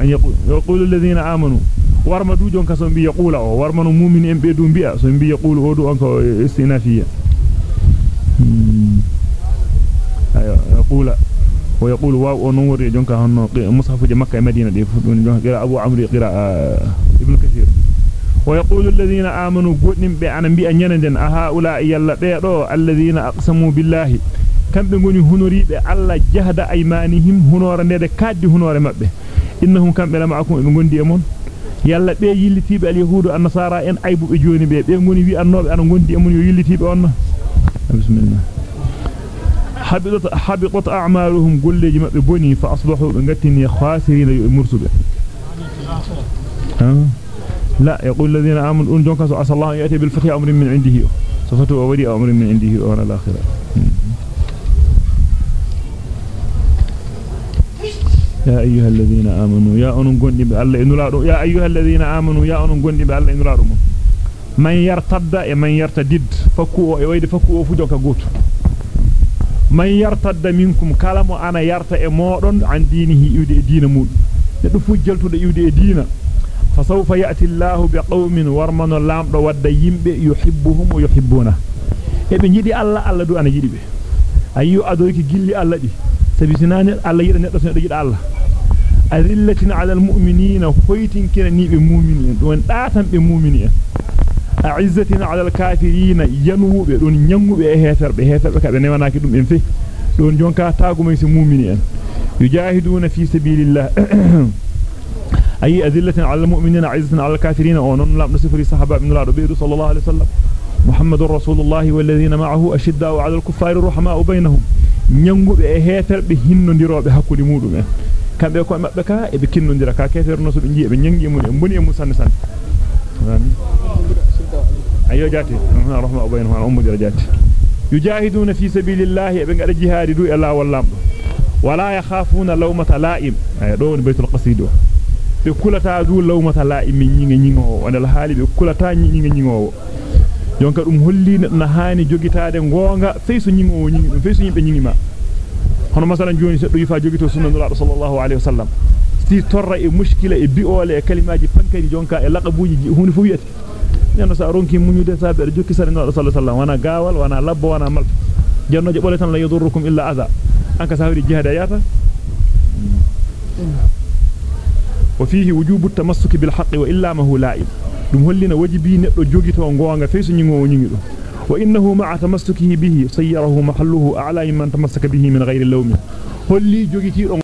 أن يقول الذين آمنوا. ورما دوجون كسم بي يقول أو. ورما مؤمن إن بيدون بي أسم بي يقول هو دو أنك استنافية يقول ويقول واو نور جونك هن مصحف مكة مدينة يفضون جونك أبو عمري قراء آه، ابن كثير. ويقول الذين آمنوا قلن بأن بي أن يلا الذين أقسموا بالله. كم بنقول هنوري بألا جهد أيمانهم. هنور نيد كاد هنور مبه. الله جهد أيمانهم هنور ندى كاد هنور مبه إنهم كم بلا معكم بغندي أمون يلا بي يلتيب اليهود النصارى إن عيبوا بجوني بي بغني بي أنوب أنا غندي أمون يلتيب أنا بسم الله. حبطت حبطت أعمالهم. قل لي جمع بني فأصبحوا بغتني خاسرين مرسل ها؟ لا يقول الذين آمنوا أن جونك أسأل الله يأتي بالفتح أمر من عنده. صفته أولي أمر من عنده وأنا الآخرة. يا أيها الذين آمنوا يا أنون قندي بالله إنو لارو يا أيها الذين آمنوا يا أنون قندي بالله إنو لارو من يرتد من يرتدد فكو ويد فكو فجوك قوت من يرتد منكم كلام أنا يرت إمورن عن دينه يودي دين مول ندفو جلتو يودي دينه فسوف يأتي الله بقوم ورمن لامدو ودda yimbe yuhibbuhum wa yuhibbuna ebe jidi alla alla du ana jidi be ayu adoyki gilli alla di sabi sinani alla yida neddo sen do jida alla azillatin ala almu'minina hoytin kina nibe mu'minin don datan be mu'minin a'izzatin ala alkafirina yanwube don nyangube e heterbe heterbe kabe newanaki dum en fe don jonka tagumay si mu'minin yujahiduna fi sabilillah أي أذلة على المؤمنين عزة على الكافرين ونن لا نصفر صحابة من الله صلى الله عليه وسلم محمد رسول الله والذين معه أشداء على الكفار رحماء بينهم نيانغو be hefer be hinnondirobe hakkude mudum en kambe ko mabbe ka e be kinnondira ka kefer no so be ngi be nyangi mun en boni e mun sanne sanne ayo jati rahma bainahum an ummu jati yujahiduna fi sabilillahi be ngada jihadi du e lawol lamdo wala yakhafuna lawmata la'im ay do woni baytul qasido be kulata du lawmata la'im nyinga nyingo wonal haali be kulata nyinga nyingo jonka dum holli na haani jogitaade gonga feyso nyingo nyingi dum feyso yimbe nyingima hono masalan joni seddo yifa jogito sunna nura sallallahu alaihi wasallam si torra e mushkila e bi'ole e kalimaaji pankari jonka e laqabuji hunde fu wiyete neno sa ronki munyude sabe jokki sare nura sallallahu alaihi wasallam wana gaawal wana labbo wana mal jannoje bole tan la yadurrukum illa adha anka sawri jihada yata وفيه وجوب التمسك بالحق وإلا ما هو لائم دم هلنا وجبي ندو جوغيتو غونغا فيسو نيغو نيغي دو وإنه مع تمسكه به صيره محله أعلى من تمسك به من غير اللوم هولي جوغيتي